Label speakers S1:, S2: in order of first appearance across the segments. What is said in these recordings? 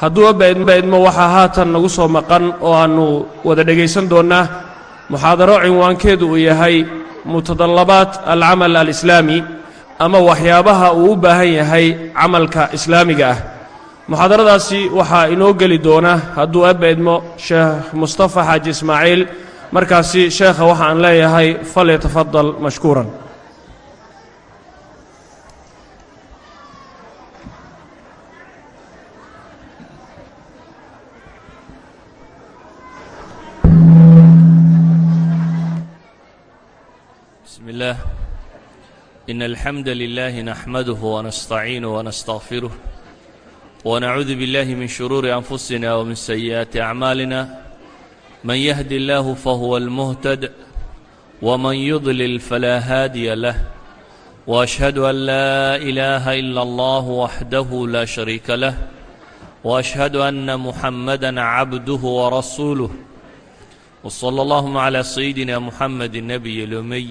S1: hadduu baydmo waxaa haatan nagu soo maqan oo aannu wada dhegaysan doonnaa. Muxaadaro cinwaankeedu uu yahay mutadallabaat alcamal alislaami ama waxyaabaha uu u baahan yahay camalka islaamiga ah. Muxaadaradaasi waxaa inoo geli doona hadduu abbaydmo sheekh mustafa xaaji ismaaciil. Markaasi sheekha waxaan leeyahay falyatafadal mashkuuran
S2: الله إن الحمد لله نحمده ونستعينه ونستغفره ونعوذ بالله من شرور أنفسنا ومن سيئات أعمالنا من يهدي الله فهو المهتد ومن يضلل فلا هادي له وأشهد أن لا إله إلا الله وحده لا شريك له وأشهد أن محمدا عبده ورسوله وصلى اللهم على سيدنا محمد النبي الأمي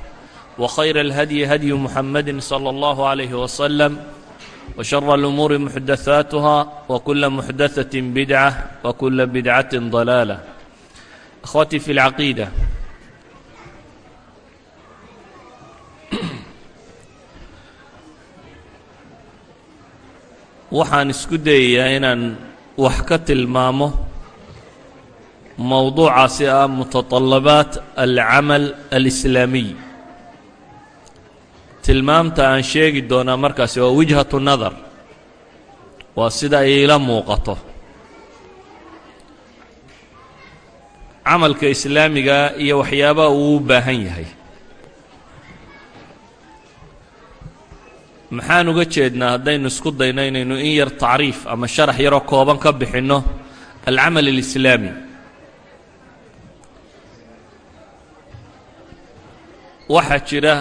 S2: وخير الهدي هدي محمد صلى الله عليه وسلم وشر الأمور محدثاتها وكل محدثة بدعة وكل بدعة ضلالة أخوتي في العقيدة waxaan isku dayayaa inaan wax ka tilmaamo mowduucaasi ah mutطalabaat alcamal alislaamiy tilmaamta aan sheegi doonaa markaasi waa wijhatu nadar. Waa sida ay ila muuqato. Camalka islaamiga iyo waxyaabaha uu u baahan yahay. Maxaan uga jeednaa haddaynu isku dayno inaynu in yar tacriif ama sharax yaroo kooban ka bixinno alcamal alislaami. Waxaa jira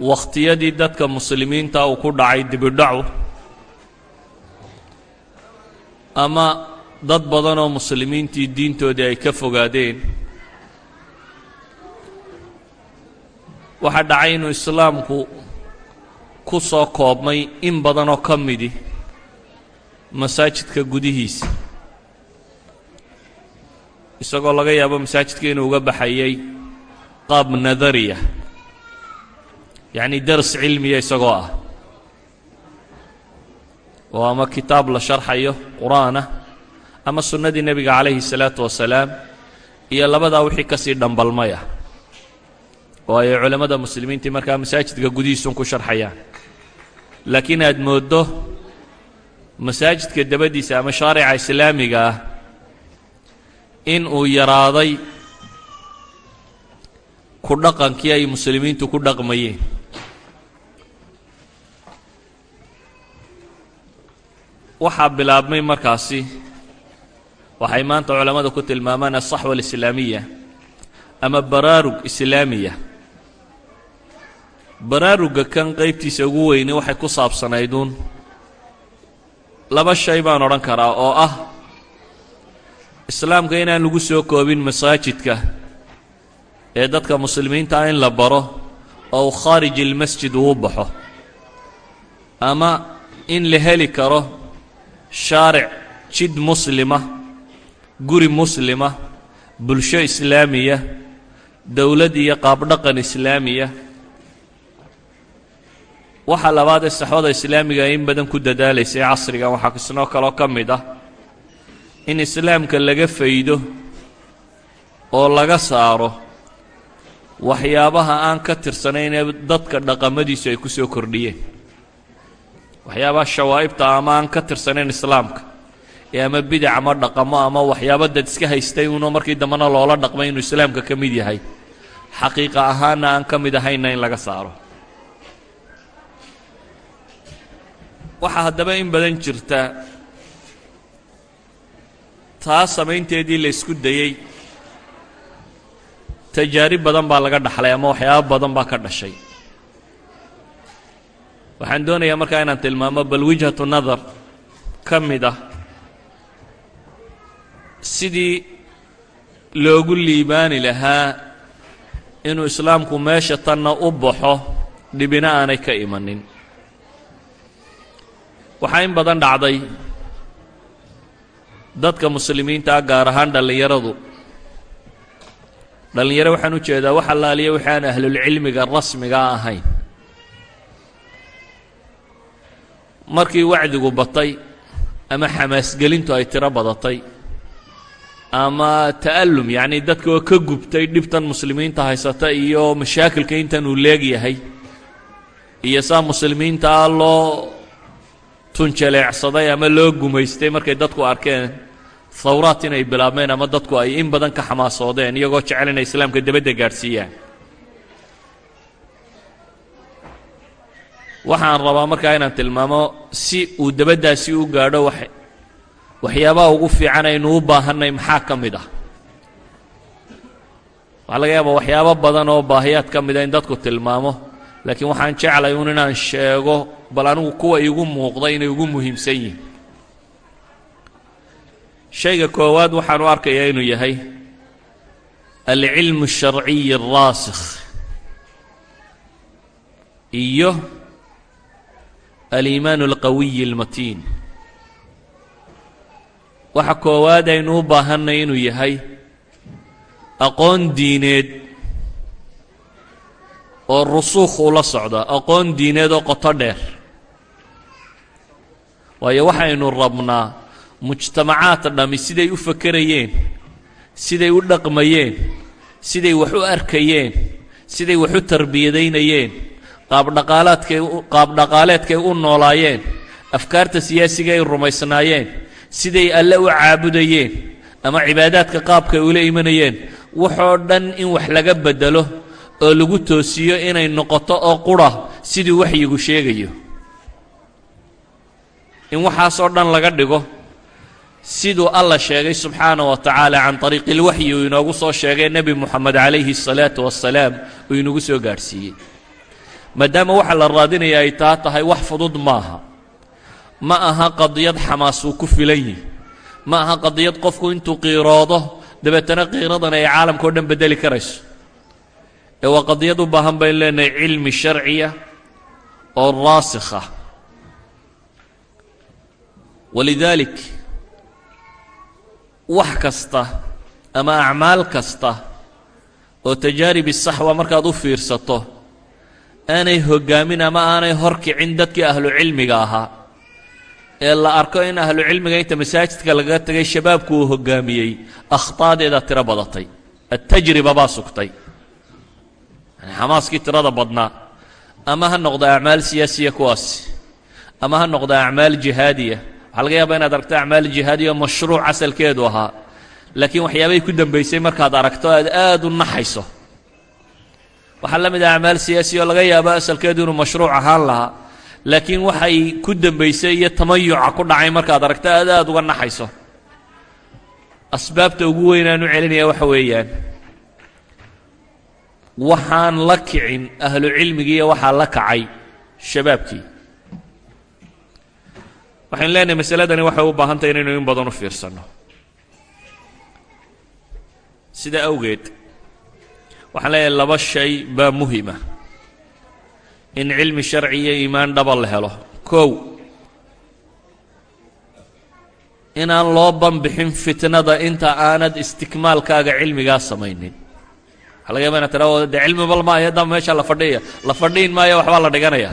S2: wakhtiyadii dadka muslimiinta uu ku dhacay dibidhacu ama dad badan oo muslimiintii diintoodii ay ka fogaadeen waxaa dhacay inuu islaamku ku soo koobmay in badan oo ka midi masaajidka gudihiisa. Isagoo laga yaabo masaajidka inuu uga baxayay qaab nadariya yacni dars cilmiya isagoo ah. Oo ama kitaab la sharxayo qur'aanah ama sunnadii nebiga calayhi salaatu wasalaam iyo labadaa wixii ka sii dhambalmay ah. Oo ay culammada muslimiintii markaa masaajidka gudihiisun ku sharxayaan. Laakiin aad mooddo masaajidka dabadiisa ama shaarica islaamiga ah in uu yaraaday ku dhaqankii ay muslimiintu ku dhaqmayeen waxaa bilaabmay markaasi waxay maanta culammadu ku tilmaamaan aلصaxwa alislaamiya ama baraarug islaamiya baraaruga kan qaybtiisa ugu weyne waxay ku saabsanayduun. Laba shay baan odhan karaa oo ah islaamka inaan lagu soo koobin masaajidka ee dadka muslimiinta ah in la baro uu khaarij ilmasjid uu baxo ama in la heli karo shaaric jid muslima guri muslima bulsho islaamiya dowlad iyo qaabdhaqan islaamiya. Waxa labaad ee saxwada islaamiga in badan ku dadaalaysay casrigan waxaa isnoo kaloo ka mid ah in islaamka laga faydo oo laga saaro waxyaabaha aan ka tirsanayne dadka dhaqamadiisu ay ku soo kordhiyeen waxyaabaha shawaa'ibta ama aan ka tirsanayn islaamka ee ama bidac ama dhaqamo ama waxyaaba dad iska haystay uno markii dambena loola dhaqmay inuu islaamka ka mid yahay. Xaqiiqa ahaanna aan ka mid ahayna in laga saaro. Waxaa haddaba in badan jirta taa samaynteedii la isku dayey tajaarib badan baa laga dhaxlay ama waxyaabo badan baa ka dhashay waxaan doonayaa markaa inaan tilmaamo bal wijhatu nadar ka mid ah sidii loogu liibaani lahaa inuu islaamku meesha tanna u baxo dhibina aanay ka imanin. Waxaa in badan dhacday dadka muslimiinta ah gaar ahaan dhallinyaradu. Dhallinyaro waxaan u jeedaa wax allaaliya wixii aan ahlulcilmiga rasmiga ahayn markii wacdigu batay ama xamaasgelintu ay tiro badatay ama ta'allum yacnii dadka oo ka gubtay dhibtan muslimiinta haysata iyo mashaakilka intan uu leegyahay iyo saa muslimiintaa loo tunjaleecsaday ama loo gumaystay markay dadku arkeen hawraad inay bilaabmeen ama dadku ay in badan ka xamaasoodeen iyagoo jecel inay islaamka debadda gaadhsiiyaan waxaan rabaa markaa inaan tilmaamo si uu debaddaasi u gaadho wax waxyaabaha ugu fiican aynu u baahannay maxaa ka mid ah waxaa laga yaabaa waxyaabo badan oo baahiyaad ka mida in dadku tilmaamo laakiin waxaan jeclay un inaan sheego bal anigu kuwa iigu muuqda inay ugu muhiimsan yihin shayga koowaad waxaan u arkayaa inuu yahay alcilmu الsharciyi الraasikh iyo aliimaan اlqawiyi اlmatiin waxa koowaad aynu u baahannay inuu yahay aqoon diineed oo rusuukh ula socda aqoon diineed oo qoto dheer. Waayo waxaynu rabnaa mujtamacaadka dhammi siday u fakerayeen siday u dhaqmayeen siday wax u arkayeen siday wax u tarbiyadaynayeen qaab dhaqaaleedkay u noolaayeen afkaarta siyaasiga ay rumaysnaayeen siday alle u caabudayeen ama cibaadaadka qaabkaay ula imanayeen waxoo dhan in wax laga bedelo oo lagu toosiyo inay noqoto oo qura siduu waxyigu sheegayo. In waxaasoo dhan laga dhigo siduu alla sheegay subxaana wa tacaala can ariiqilwaxyi uu inoogu soo sheegay nebi muxamed calayhi asalaatu wassalaam uu inagu soo gaadhsiiyey maadaama waxa la raadinaya ay taa tahay wax fudud maaha. Ma aha qadiyad xamaas uu ku filan yihi ma aha qadiyad qofku intuu qiiroodo dabeetana qiiradan ay caalamkao dhan beddeli karayso. Ee waa qadiyad u baahan baynu leenahay cilmi sharciya oo raasikha. Walidaalik wax kasta ama acmaal kasta oo tajaaribi saxwa markaad u fiirsato aanay hoggaamin ama aanay hor kicin dadkii ahlucilmiga ahaa. Ee la arko in ahlucilmiga inta masaajidka lagaga tegay shabaabku uu hoggaamiyey akhtaadeeda tiro badatay attajriba baa sugtay. Xamaaskii tirada badnaa. Ama ha noqdo acmaal siyaasiya kuwaasi ama ha noqdo acmaal jihaadiya. Waxaa laga yaabaa inaad aragto acmaal jihaadiya oo mashruuc asalkeedu ahaa. Laakiin waxyaabay ku dambaysay markaad aragto aad aad u naxayso waxaa la mid ah acmaal siyaasiya oo laga yaabo asalkeedu inuu mashruuc ahaan lahaa laakiin waxay ku dambaysay iyo tamayuca ku dhacay markaad aragto aad aad uga naxayso. Asbaabta ugu weynaan u celinaya waxa weeyaan. Waxaan la kicin ahlu cilmigiiyo waxaa la kacay shabaabkii. Waxaynu leenahay masaladani waxay u baahan tahay inaynu in badan u fiirsanno sida awgeed waxaan leeyahay laba shay baa muhima. In cilmi sharci iyo iimaan dhaba la helo. Kow inaan loo banbixin fitnada inta aanad istikmaalkaaga cilmigaa samaynin. Waxa laga yaba inad tiraado dee cilmi bal maayo dama meesha la fadhiyaya la fadhiin maayo waxbaa la dhiganaya.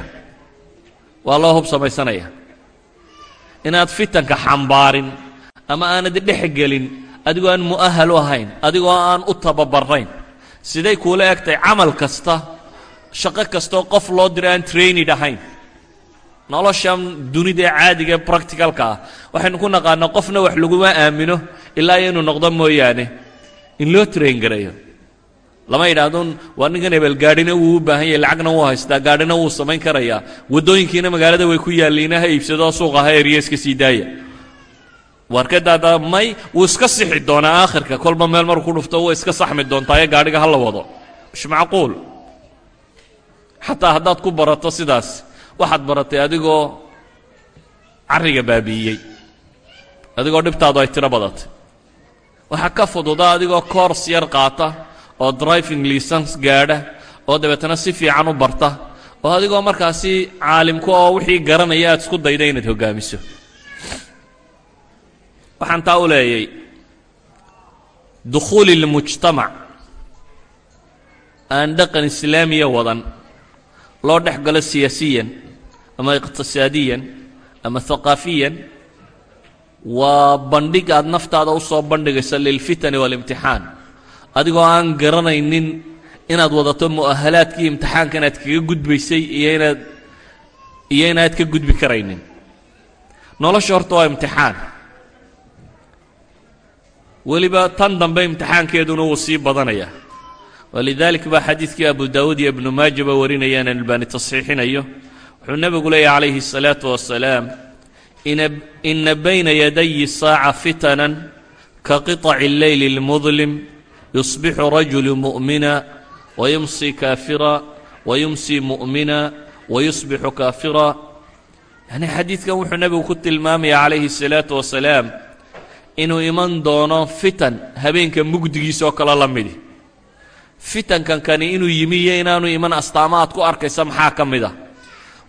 S2: Waa loo hub samaysanaya. Inaad fitanka xambaarin ama aanad dhex gelin adigoo aan mu'ahal u ahayn adigoo aan u tababarayn siday kuula egtahay camal kasta shaqo kastaoo qof loo diro aan trainid ahayn. Noloshan dunida ee caadiga ee practicalka ah waxaynu ku naqaanaa qofna wax laguma aamino ilaa iyo inuu noqdo mooyaane in loo train garayo lama yidhaahdoon waa ninkan hebel gaadhina wuu u baahan yahay lacagna wuu haystaa gaadhina wuu samayn karayaa waddooyinkiina magaalada way ku yaalliina ha iibsadoo suuqa ha eriya iska sii daaya warkadaada may wuu iska sixi doonaa aakhirka. Kolba meel maruu ku dhufto way iska saxmi doontaa ee gaadhiga ha la wado. Ish macquul. Xataa haddaad ku barato sidaas waxaad baratay adigoo carriga baabi'iyey adigoo dhibtaadu ay tiro badatay. Waxaa ka fududa adigoo koors yar qaata oo driving license gaadha oo dabeetana si fiican u barta oo adigoo markaasi caalimku oo wixii garanaya aad isku dayda inaad hoggaamiso waxaan taa u leeyay dukhuuli اlmujtamac aan dhaqan islaamiya wadan loo dhex galo siyaasiyan ama iqtisaadiyan ama haqaafiyan waa bandhig aad naftaada u soo bandhigaysa lilfitani waalimtixaan. Adigoo aan garanaynin inaad wadato mu'ahalaadkii imtixaanka inaad kaga gudbaysay iyo inaad iyo inaad ka gudbi karaynin. Nolosha horta waa imtixaan weliba tan dambe imtixaankeeduna wuu sii badanayaa walidalik baa xadiidkii abu daawuud iyo ibnu maaja ba warinayaan albani tasxiixinayo wuxuu nebigu leeyahy calayhi الsalaatu wasalaam ina bayna yadayi saaca fitanan ka qiطaci اlleyli اlmudlim yusbixu rajulu mu'mina wayumsi kaafira wayumsi mu'mina wayusbixu kaafira yani xadiidkan wuxuu nebigu ku tilmaamaya calayhi الsalaatu wasalaam inuu iman doono fitan habeenka mugdigiisa oo kale la midi. Fitankan kani inuu yimi iyo inaanu iman astaama aad ku arkaysa maxaa ka mid a?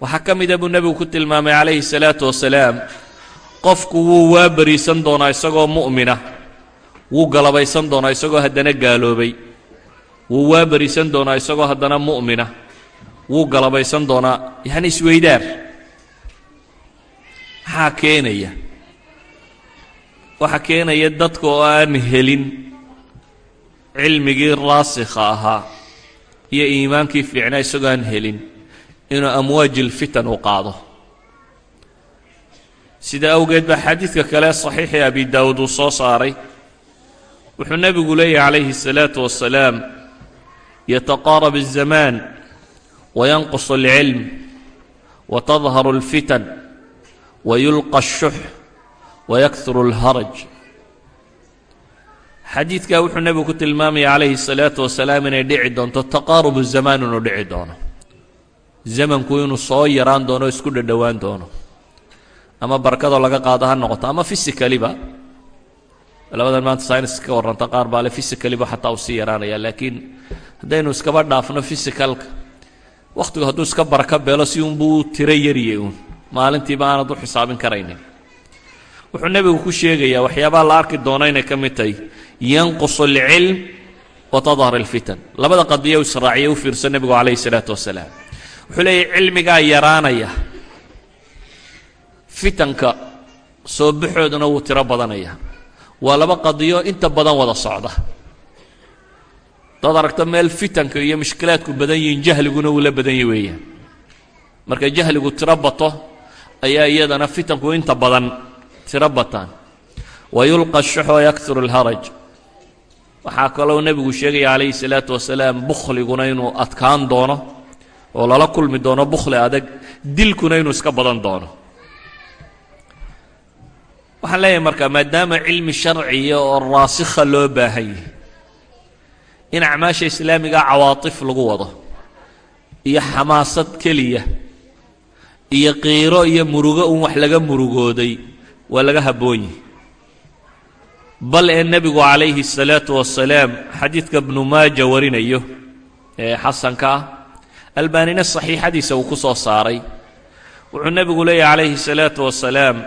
S2: Waxaa ka mida buu nebigu ku tilmaamay calayhi salaatu wasalaam qofku wuu waa bariisan doonaa isagoo mu'mina wuu galabaysan doonaa isagoo haddana gaaloobay wuu waa bariisan doonaa isagoo haddana mu'mina wuu galabaysan doonaa yacni isweydaar. Maxaa keenaya waxaa keenaya dadka oo aan helin cilmigii raasikha ahaa iyo iimaankii fiicnaa isagoo aan helin inuu amwaaji lfitan u qaado sida awgeed baa xadiidka kale saxiixii abi daawuud uu soo saaray wuxuu nebigu leeyahy calayhi الsalaatu wasalaam yataqaarab الzamaan wayanqus اlcilm watadharu اlfitan wayulqa الshux wayakuru اlharaj xadiidkaa wuxuu nebigu ku tilmaamaya calayhi الsalaatu wasalaam inay dhici doonto taqaarubu zamaan inuu dhici doono zamanku inuu soo yaraan doono o isku dhadhowaan doono ama barakadoo laga qaado ha noqoto ama physicaliba labadan maanta synis ka warranta qaar baa le physicaliba xataa uu sii yaraanaya laakiin haddaynu iskaba dhaafno physicalka wakhtigu hadduu iska barako beelo si unbuu tiro yariyey uun maalintiiba aanad u xisaabin karaynin wuxuu nebigu ku sheegayaa waxyaabaha la arki doono inay ka mid tahay. Yanqusu alcilm wa tadhar alfitan. Labada qadiya u israaciya u fiirso nebigu calayhi isalaatu wasalaam. Wuxuu leeyahy cilmigaa yaraanaya fitanka soo baxooduna wuu tiro badanaya waa laba qadiyo inta badan wada socda. Dad aragto meel fitanka iyo mushkilaadku badan yihiin jahliguna wuu la badan yahi weeyaan. Marka jahligu tiro bato ayaa iyadana fitanku inta badan tiro bataan. Wa yulqa shuxu wayakuru alharaj. Waxaa kaloo nebigu sheegaya calayhi salaatu wasalaam bukhliguna inuu adkaan doono oo lala kulmi doono bukhli adag dilkuna inuu iska badan doono. Waxaan leeyahay markaa maadaama cilmi sharciya oo raasikha loo baahan yahay in acmaasha islaamiga cawaatif lagu wado iyo xamaasad keliya iyo qiiro iyo murugo un wax laga murugooday waa laga habboon yihi bal ee nebigu calayhi الsalaatu wasalaam xadiidka bnu maaja warinayo ee xasanka ah albaanina saxiixadiisa uu ku soo saaray wuxuu nebigu leeyahy calayhi الsalaatu wasalaam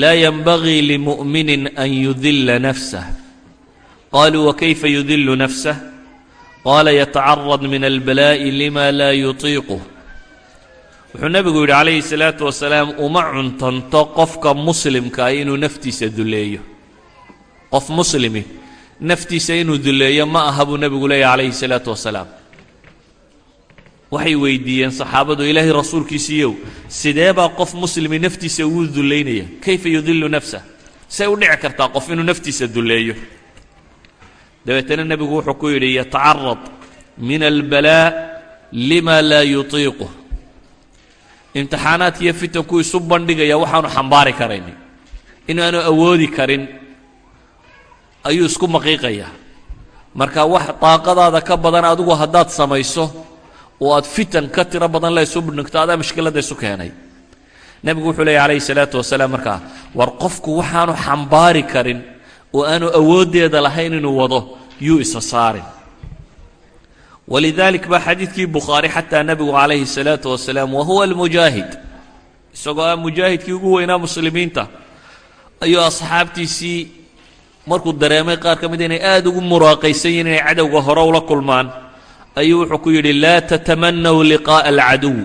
S2: laa yenbagii limu'minin an yudila nafsah qaluu wakayfa yudilu nafsah qaala yatacarad min albalaa'i lima laa yutiiquh wuxuu nebigu yidhi calayhi الsalaatu wasalaam uma cuntanto qofka muslimka ah inuu naftiisa duleeyo qof muslimi naftiisa inuu duleeyo ma aha buu nebigu leeyahy calayhi salaatu wasalaam. Waxay weydiiyeen saxaabadu ilaahay rasuulkiisiiyow sidee baa qof muslimi naftiisa ugu dullaynaya kayfa yudilu nafsah say u dhici kartaa qof inuu naftiisa dulleeyo. Dabeetana nebigu wuxuu ku yidhi yatacarad min albalaa lima laa yutiiquh imtixaanaadka iyo fitanku isu bandhigaya waxaanu xambaari karaynin inaanu awoodi karin. Ayuu isku maqiiqayaa marka wax daaqadaada ka badan adigu haddaad samayso oo aad fitan ka tiro badan la isu bandhigto adaa mashkiladda isu keenay. Nebigu wuxuu leeyay calayhi salaatu wasalaam markaa war qofku waxaanu xambaari karin oo aanu awooddeeda lahayn inuu wado yuu isa saarin walidalik baa xadiidkii bukhaari xataa nebigu calayhi salaatu wasalaam wa huwa almujaahid isagoo ah mujaahidkii ugu weynaa muslimiinta ayuu asxaabtiisii markuu dareemay qaar ka mid inay aada ugu muraaqaysan yihiin inay cadowga hore ula kulmaan ayuu wuxuu ku yidhi laa tatamanaw liqaa'a alcaduw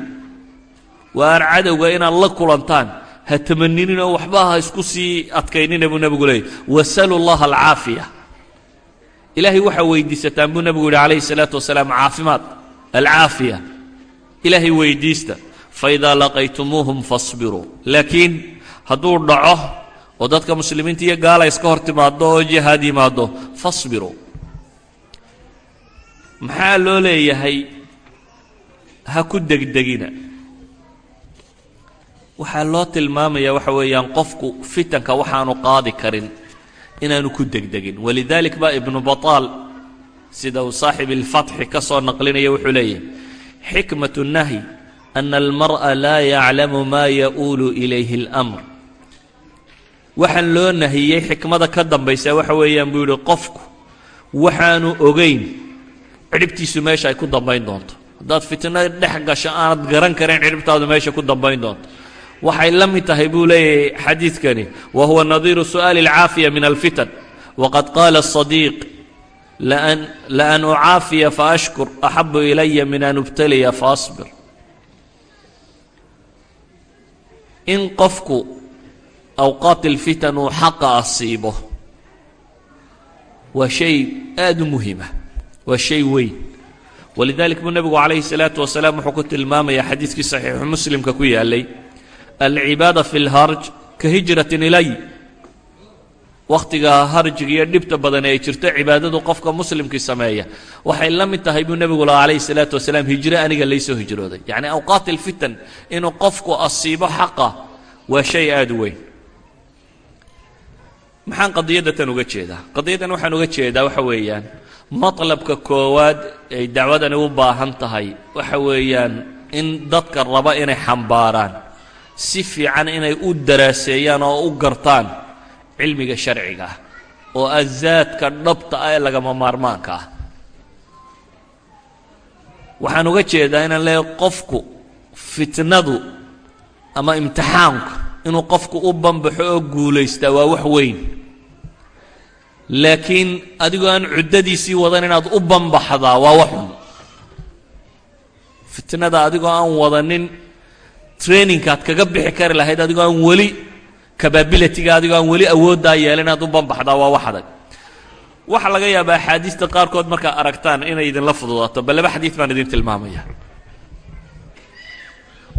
S2: waar cadowga inaad la kulantaan ha tamaninin oo waxba ha isku sii adkaynina buu nebigu leeyay wasalu llaha alcaafiya ilaahay waxaa weydiisataan buu nebigu yidhi calayhi salaatu wasalaam caafimaad alcaafiya. Ilaahay weydiista faidaa laqaytumuuhum fasbiruu. Laakiin hadduu dhaco oo dadka muslimiinta iyo gaala iska hor timaado oo jihaad yimaado fasbiruu. Maxaa loo leeyahay? Ha ku degdegina. Waxaa loo tilmaamaya waxa weeyaan qofku fitanka waxaanu qaadi karin inaanu ku degdegin. Walidalik baa ibnu bataal sida uu saaxib ilfatxi ka soo naqlinaya wuxuu leeyahay xikmat nahyi ana almar'a laa yaclamu maa ya'uulu ilayhi اlamr waxaan loo nahiyey xikmada ka dambaysa waxa weeyaan buu yidhi qofku waxaanu ogayn cidhibtiisu meesha ay ku dambayn doonto. Haddaad fitno dhex gasho aanad garan karayn cidhibtaadu meesha ku dambayn doonto waxay la mid tahay buu leeyahay xadiidkani wa huwa nadiiru su'aali alcaafiya min alfitan waqad qaala asadiiq laan ucaafiya faashkur axabu ilaya min an ubtaliya faasbir in qofku awqaat alfitan uu xaqa asiibo waa shay aada u muhima waa shay weyn. Walidalik buu nebigu calayhi salaatu wasalaam wuxuu ku tilmaamaya xadiidkii saxiixu muslimka ku yaalay alcibaada fi lharj ka hijratin ilay wakhtiga harjiga iyo dhibta badan ee ay cibaadadu qofka muslimkii sameeya waxay la mid tahay buu nebigu laha calayhi salaatu wasalaam hijro aniga laysoo hijrooday yacni awqaat alfitan inuu qofku asiibo xaqa waa shay aada u weyn maxaan qadiyadatan uga jeedaa qadiyaddan waxaan uga jeedaa waxa weeyaan matlabka koowaad ay dacwadani u baahan tahay waxa weeyaan in dadka raba inay xambaaraan si fiican inay u daraaseeyaan oo u gartaan cilmiga sharciga ah oo azaadka dhabta ah ee lagama maarmaanka ah. Waxaan uga jeedaa inaan leeyahay qofku fitnadu ama imtixaanku inuu qofku u banbaxo oo guulaystaa waa wax weyn. Laakiin adigoo aan cuddadiisii wadan inaad u banbaxdaa waa wax. Xun fitnada adigoo aan wadanin trainingkaad kaga bixi kari lahayd adigoo aan weli capabilityga adigoo aan weli awooddaa yeelin inaad u banbaxdaa waa wax adag. Waxaa laga yaabaa axaadiista qaarkood markaa aragtaan inay idinla fududaato bal laba xadiid baan idin tilmaamaya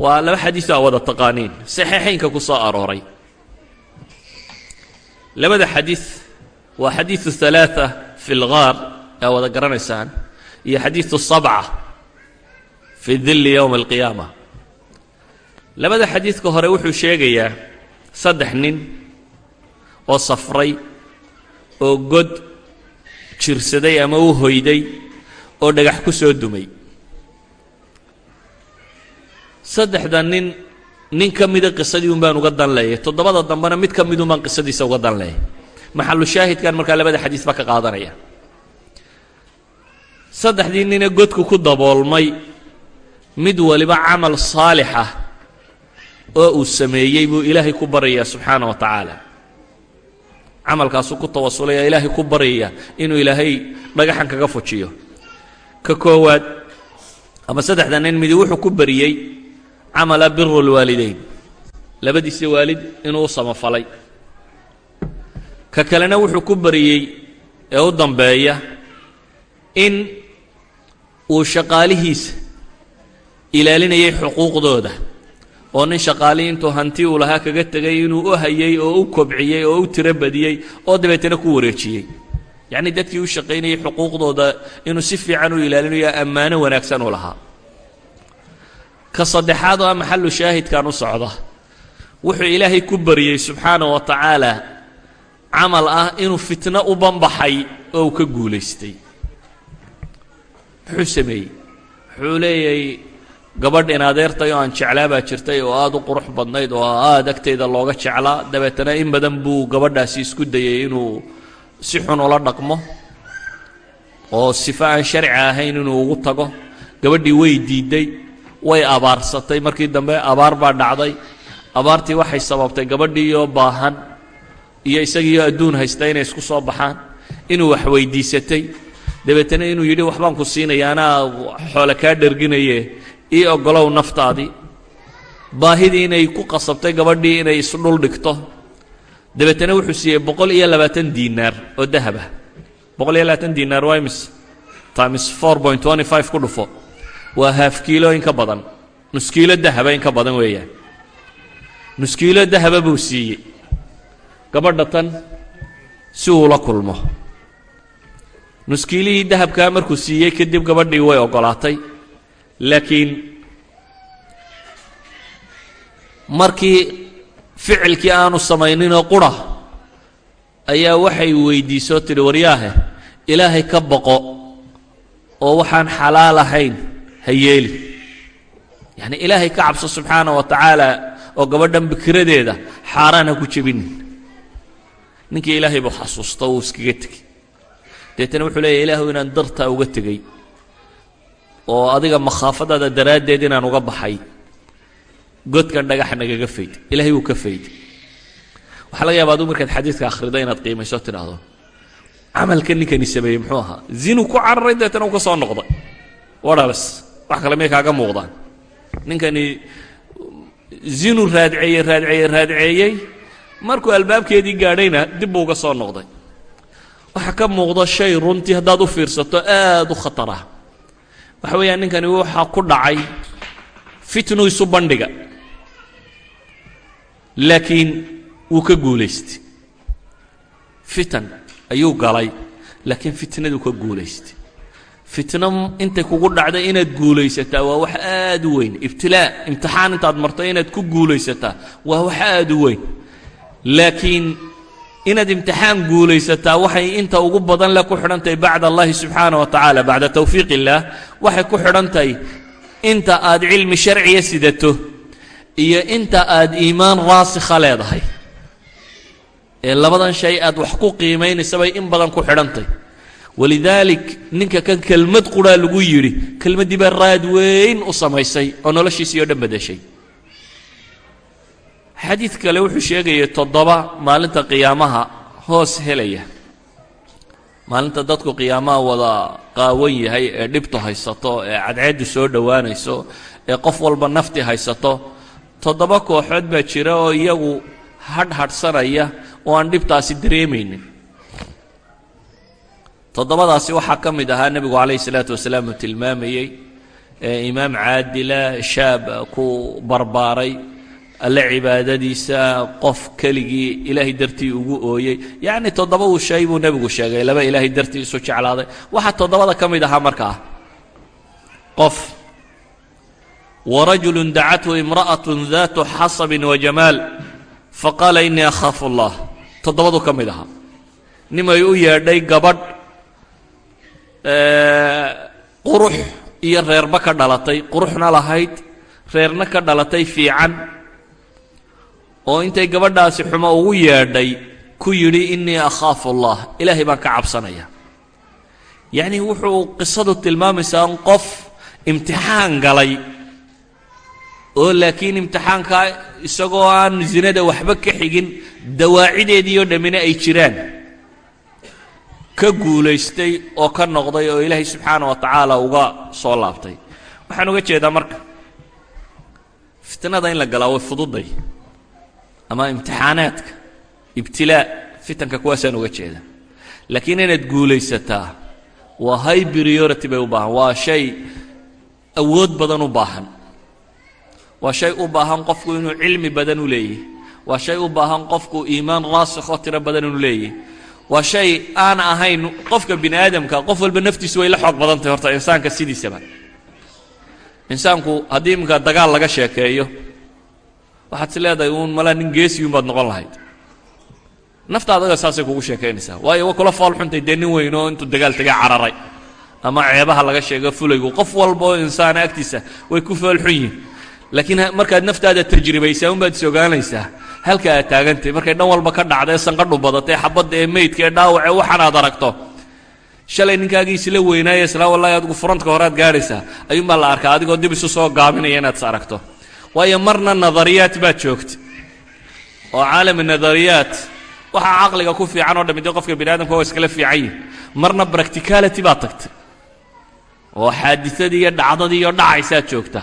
S2: waa laba xadiis aa wada taqaaniin saxiixaynka ku soo arooray. Labada xadiid waa xadiidu halaaa fi lgaar aa wada garanaysaan iyo xadiidu sabca fi dilli yowma alqiyaama labada xadiidka hore wuxuu sheegayaa saddex nin oo safray oo god jirsaday ama u hoyday oo dhagax ku soo dumay. Saddexda nin nin ka mida qisadii un baan uga dan leeyay toddobada dambena mid ka midun baan qisadiisa uga dan leeyay maxalu shaahidkan markaa labada xadiis baa ka qaadanaya. Saddexdii nine godku ku daboolmay mid waliba camal saalix ah oo uu sameeyey buu ilaahay ku baryayaa subxaana wa tacaala. Camalkaasuu ku tawasulaya ilaahay ku baryaya inuu ilaahay dhagaxan kaga fujiyo. Ka koowaad ama saddexda nin midi wuxuu ku bariyey camala biru lwaalidayn labadiisa waalid inuu u samafalay. Ka kalena wuxuu ku bariyey ee u dambeeya in uu shaqaalihiisa ilaalinayay xuquuqdooda oo nin shaqaalii intuu hanti uu lahaa kaga tegay inuu u hayay oo u kobciyey oo u tiro badiyey oo dabeetana ku wareejiyey. Yacnii dadkii u shaqaynayay xuquuqdooda inuu si fiican u ilaalinayo ammaano wanaagsan u lahaa. Ka saddexaad oo ah maxalu shaahidkan u socda. Wuxuu ilaahay ku bariyey subxaana wa tacaala camal ah inuu fitno u banbaxay oo uu ka guulaystay. Muxuu sameeyey? Wuxuu leeyahay gabadh in adeertay oo aan jeclaa baa jirtay oo aada u qurux badnayd oo aada agtayda looga jeclaa. Dabeetana in badan buu gabadhaasi isku dayay inuu si xun ula dhaqmo oo sifo aan sharci ahayn inuu ugu tago. Gabadhii way diidday way abaarsatay. Markii dambe abaar baa dhacday. Abaartii waxay sababtay gabadhiioo baahan iyo isagiioo adduun haysta inay isku soo baxaan inuu wax weydiisatay. Dabeetana inuu yidhi waxbaan ku siinaya anaa xoole kaa dherginaye ii oggolow naftaadii baahidii inay ku qasabtay gabadhii inay isdhul dhigto. Dabeetana wuxuu siiyey boqol iyo labaatan diinaar oo dahaba boqol iyo labaatan diinaar waa imis times four point twenty five ku dhufo. Waa haaf kiilo in ka badan. Nus kiilo dahaba in ka badan weeyaan nus kiilo dahaba buu siiyey. Gabadha tan si uu la kulmo. Nuskiilihii dahabkaa markuu siiyey kadib gabadhii way oggolaatay laakiin markii ficilkii aanu samayninoo qura ayaa waxay weydiisoo tidhi waryaahe ilaahay ka boqo oo waxaan xalaal ahayn ha yeeli. Yacni ilaahay ka cabso subxaana wa tacaala oo gabadhan bikiradeeda xaaraan ha ku jebinin. Ninkii ilaahay buu xasuusta uu iskaga tegey deetana wuxuu leeyahy ilaahu inaan dartaa uga tegey oo adiga makhaafadaada daraaddeed inaan uga baxay godkan dhagax nagaga fayd ilahay wuu ka fayday waxaa laga yaaba aduu markaad xadiidka akhrido inaad qiimayso tidhaahdo camalka ninkani sameeyey muxuu ahaa? Zinu ku cararay deetana uu ka soo noqday. Wadhabas wax kale may kaaga muuqdaan. Ninkani zinu raadceeyey raadceeyey raadceeyey markuu albaabkeedii gaadhayna dib buu uga soo noqday. Waxaa ka muuqda shay runtii haddaad u fiirsato aada u khatar ah waxa weeyaan ninkani waxaa ku dhacay fitnu isu bandhiga. Laakiin wuu ka guulaystay. Fitan ayuu galay laakiin fitnaduu ka guulaystay. Fitno intay kugu dhacday inaad guulaysataa waa wax aada u weyn. Ibtilaa imtixaan intaad marto inaad ku guulaysataa waa wax aada u weyn. Laakiin inaad imtixaan guulaysataa waxay inta ugu badan le ku xidhan tahay bacda allahi subxaana wa tacaala bacda tawfiiq illaah waxay ku xidhan tahay inta aad cilmi sharciya sidato iyo inta aad iimaan raasikha leedahay. Ee labadan shay aad wax ku qiimaynaysabay in badan ku xidhantahy walidaalik ninka kan kelmad quraa lagu yidhi kelmaddii baa raad weyn u samaysay oo noloshiisii oo dhan bedeshay xadiid kale wuxuu sheegayay toddoba maalinta qiyaamaha hoos helaya. Maalinta dadku qiyaamaha wada qaawan yahay ee dhibtu haysato ee cadceeddu soo dhowaanayso ee qof walba nafti haysato toddoba kooxood baa jira oo iyagu hadh hadhsanaya oo aan dhibtaasi dareemaynin. Toddobadaasi waxaa ka mid ahaa nebigu calayhi salaatu wasalaam uu tilmaamayey ee imaam caadila shaab ku barbaaray alle cibaadadiisa qof keligii ilaahay dartii ugu ooyey. Yacni toddoba uu shay buu nebigu sheegay laba ilaahay dartii isu jeclaaday. Waxaa toddobada ka mid ahaa markaa qof. Warajulu dacathu imra'atu daatu xasabin wajamaal faqaala inii akhaafu allah. Toddobadu ka mid ahaa. Nimay u yeedhay gabadh qurux iyo reerba ka dhalatay. Quruxna lahayd reerna ka dhalatay fiican oo intay gabadhaasi xumo ugu yeedhay ku yidhi innii akhaafu allah. Ilaahay baan ka cabsanaya. Yacnii wuxuu qisadu tilmaamaysaa in qof imtixaan galay oo laakiin imtixaankaa isagoo aan zinada waxba ka xigin dawaacideedii oo dhammina ay jiraan. Ka guulaystay oo ka noqday oo ilaahay subxaana wa tacaala uga soo laabtay. Waxaan uga jeedaa marka fitnada in la galaa way fududay ama imtixaanaadka ibtilaa fitanka kuwaasaan uga jeeda laakiin inaad guulaysataa waa high priority bay u baahan waa shay awood badan u baahan. Waa shay u baahan qofku inuu cilmi badan u leeyahy waa shay u baahan qofku iimaan raasikh oo tiro badan inuu leeyahy waa shay aan ahayn qofka bini aadamka qof walba naftiisu way la xoog badan tahay horta insaanka sidiisaba. Insaanku haddii iminka dagaal laga sheekeeyo waxaad is leedahay uun malaa nin geesiyun baad noqon lahayd. Nafta adaga saasay kugu sheekaynaysaa. Waayo wa kula xuntay dee nin weyn intuu dagaal tegay cararay. Ama ceebaha laga sheego fulaygu qof walba oo insaana agtiisa way ku fool xun laakiin markaad naftaada tajribaysaa unbaad is ogaanaysaa. Halka aad taagantahy markay dhan walba ka dhacda ee sanqadhu badatay xabadda ee meydka ee dhaawace waxan aad aragto. Shalay ninkaagii isla weynaaye islaa wallahi adigu furantka horead gaadhaysaa. Ayuunbaa la arkaa adigoo dib isu soo gaabinaya inaad is aragto waayo marna nadariyaat baad joogta oo caalami nadariyaat waxaa caqliga ku fiican oo dhammi dee qofka bini aadamka waa iskala fiican yihi marna practicality baad tagtay. Oo xaaditadii iyo dhacdadii iyo dhacaysaad joogta.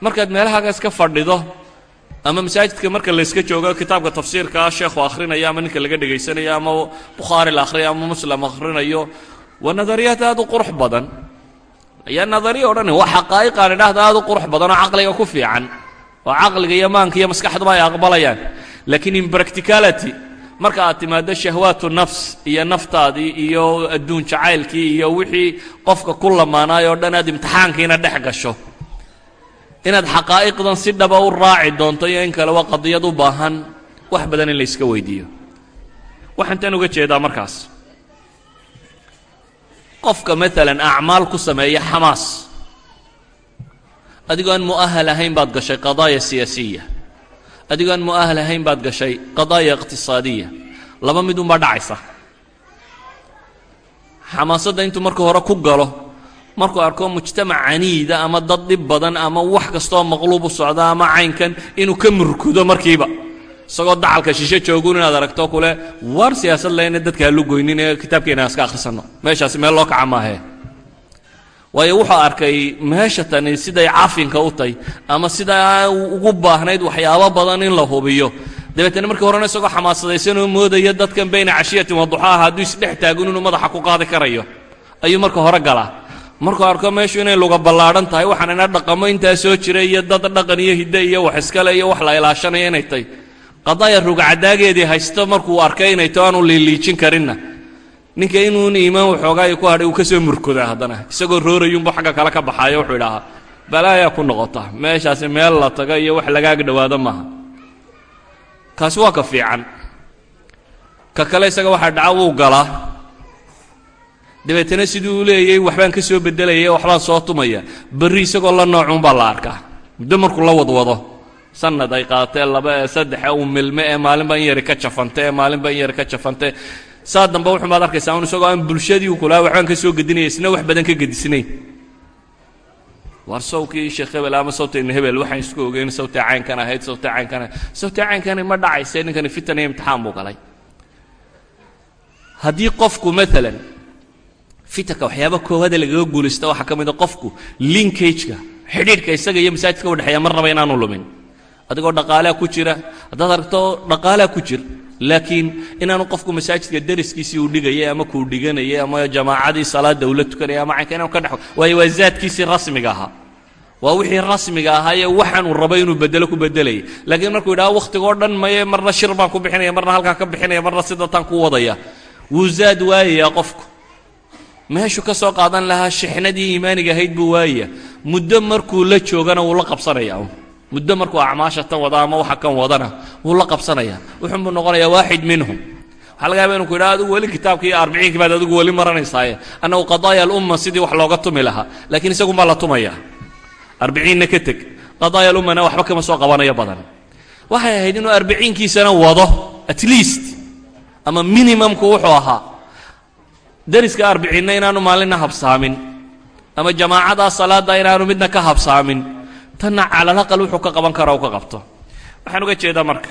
S2: Markaad meelahaaga iska fadhido ama masaajidka marka layska joogo kitaabka tafsiirkaa sheekhu akhrinayo ama ninka laga dhegaysanayo ama bukhaari la akhriyo ama muslim akhrinayo waa nadariyaad aad u qurux badan. Ayaa nadariya o waa xaqaa'iqaan idhaahda aad u qurux badan oo caqliga ku fiican oo caqliga iyo maanka iyo maskaxduba ay aqbalayaan. Laakiin in practicality marka aad timaaddo shahwaatu nafs iyo naftaadii iyo adduun jacaylkii iyo wixii qofka ku lamaanaay oo dhan aad imtixaankiina dhex gasho. Inaad xaqaa'iqdan si dhaba u raaci doonto iyo in kale waa qadiyad u baahan wax badan in layska weydiiyo. Waxaan tan uga jeedaa markaas. Qofka maalan acmaal ku sameeya xamaas adigoo aan mu'ahal ahayn baad gashay qadaaya siyaasiya adigoo aan mu'ahal ahayn baad gashay qadaaya iqtisaadiya. Laba mid unbaa dhacaysa. Xamaasadda intuu marka hore ku galo markuu arko mujtamac caniida ama dad dhib badan ama wax kastooo maqluub u socda ama caynkan inuu ka murkudo markiiba. Isagoo dacalka shishe joogun inaad aragto kule waar siyaasad leyna dadka halu goynin ee kitaabkeena aan iska akhrisanno. Meeshaasi meel loo kaca maahee waayo wuxuu arkay meesha tani siday cafinka u tahy ama sidaa ugu baahnayd waxyaabo badan in la hubiyo. Dabeetana markii horena isagoo xamaasadaysanoo moodaya dadkan bayna cashiyatin waduxaaha hadduu isdhex taagun inuu madaxa ku qaadi karayo. Ayuu marka hore galaa. Markuu arko meeshu inay luga ballaadhan tahay waxaan ina dhaqamo intaa soo jira iyo dad dhaqan iyo hidde iyo wax iskale iyo wax la ilaashanaya inay tahy qadaaya rugcadaageedii haysto markuu arkay inay to aanu liiliijin karinna ninka inuun iimaan waxoogaayo ku hadhay uu ka soo murkodaa haddana. Isagoo roorayuunba xagga kale ka baxaayo wuxuu idhaahaa balaayaa ku noqota meeshaasi meel la tago iyo wax lagaaga dhowaado maaha. Kaasi waa ka fiican. Ka kale isaga waxaa dhaca wuu galaa. Dabeetana siduu u leeyay waxbaan ka soo beddelaya waxbaan soo tumaya. Berri isagoo la noocuunbaa la arkaa. Muddo markuu la wadwado sanad ay qaadatee laba ee saddex ee uu milme ee maalinba in yari ka jafante ee maalinba in yari ka jafante saa dambe wuxuumaad arkaysaa un isagoo aan bulshadii kulaa waxbaan ka soo gedinaya isna wax badan ka gedisnayn war sheekh hebel ama sawtayna hebel waxaan isku ogeyn sawtay caynkan ahayd sawtay caynkan ahayd. Sawtay caynkani ma dhacayse ninkani fitan imtixaan buu galay. Haddii qofku maalan fitanka waxyaaba koowaada lagaga guulaysta waxaa ka mida qofku linkageka xidhiidhka isaga iyo masaajidka udhexeeya mar raba inaanu lumin. Adigoo dhaqaalea ku jira haddaad aragto dhaqaalea ku jir laakiin inaanu qofku masaajidka dariskiisii uu dhigayay ama kuu dhiganayay ama jamaacadii salaada uu la tukanaya ama caynka inaanu ka dhex waayo waa zaadkiisii rasmiga ahaa. Waa wixii rasmiga ahaa ee waxaanuu rabo inuu bedelo ku bedelayay laakiin markuu yidhaha wakhtigoo dhan maye marna shir baan ku bixinaya marna halkaan ka bixinaya marna sidataan ku wadaya. Wuu zaad waayayaa qofku. Meeshuu ka soo qaadan lahaa shixnadii iimaaniga ahayd buu waayaya muddo markuu la joogana wuu la qabsanaya muddo markuu acmaasha tan wada ama waxa kan wadana wuu la qabsanaya. Wuxuunbuu noqonayaa waaxid minhum. Waxaa laga yaba inu ku yidhaha adigu weli kitaabkii iyo arbiciinkii baad adigu weli maranaysaaye annagu qadaaya alumma sidii wax looga tumi lahaa. Laakiin isagunbaa la tumaya arbiciinna ka teg. Qadaaya alummana waxba kama soo qabanayo badan. Waxay ahayd inuu arbiciinkiisana wado at least ama minimumku wuxuu ahaa dariska arbiciinna inaanu maalinna habsaamin ama jamaacadaa salaadda inaanu midna ka habsaamin tanna calalaqal wuxuu ka qaban kara u ka qabto. Waxaan uga jeedaa marka.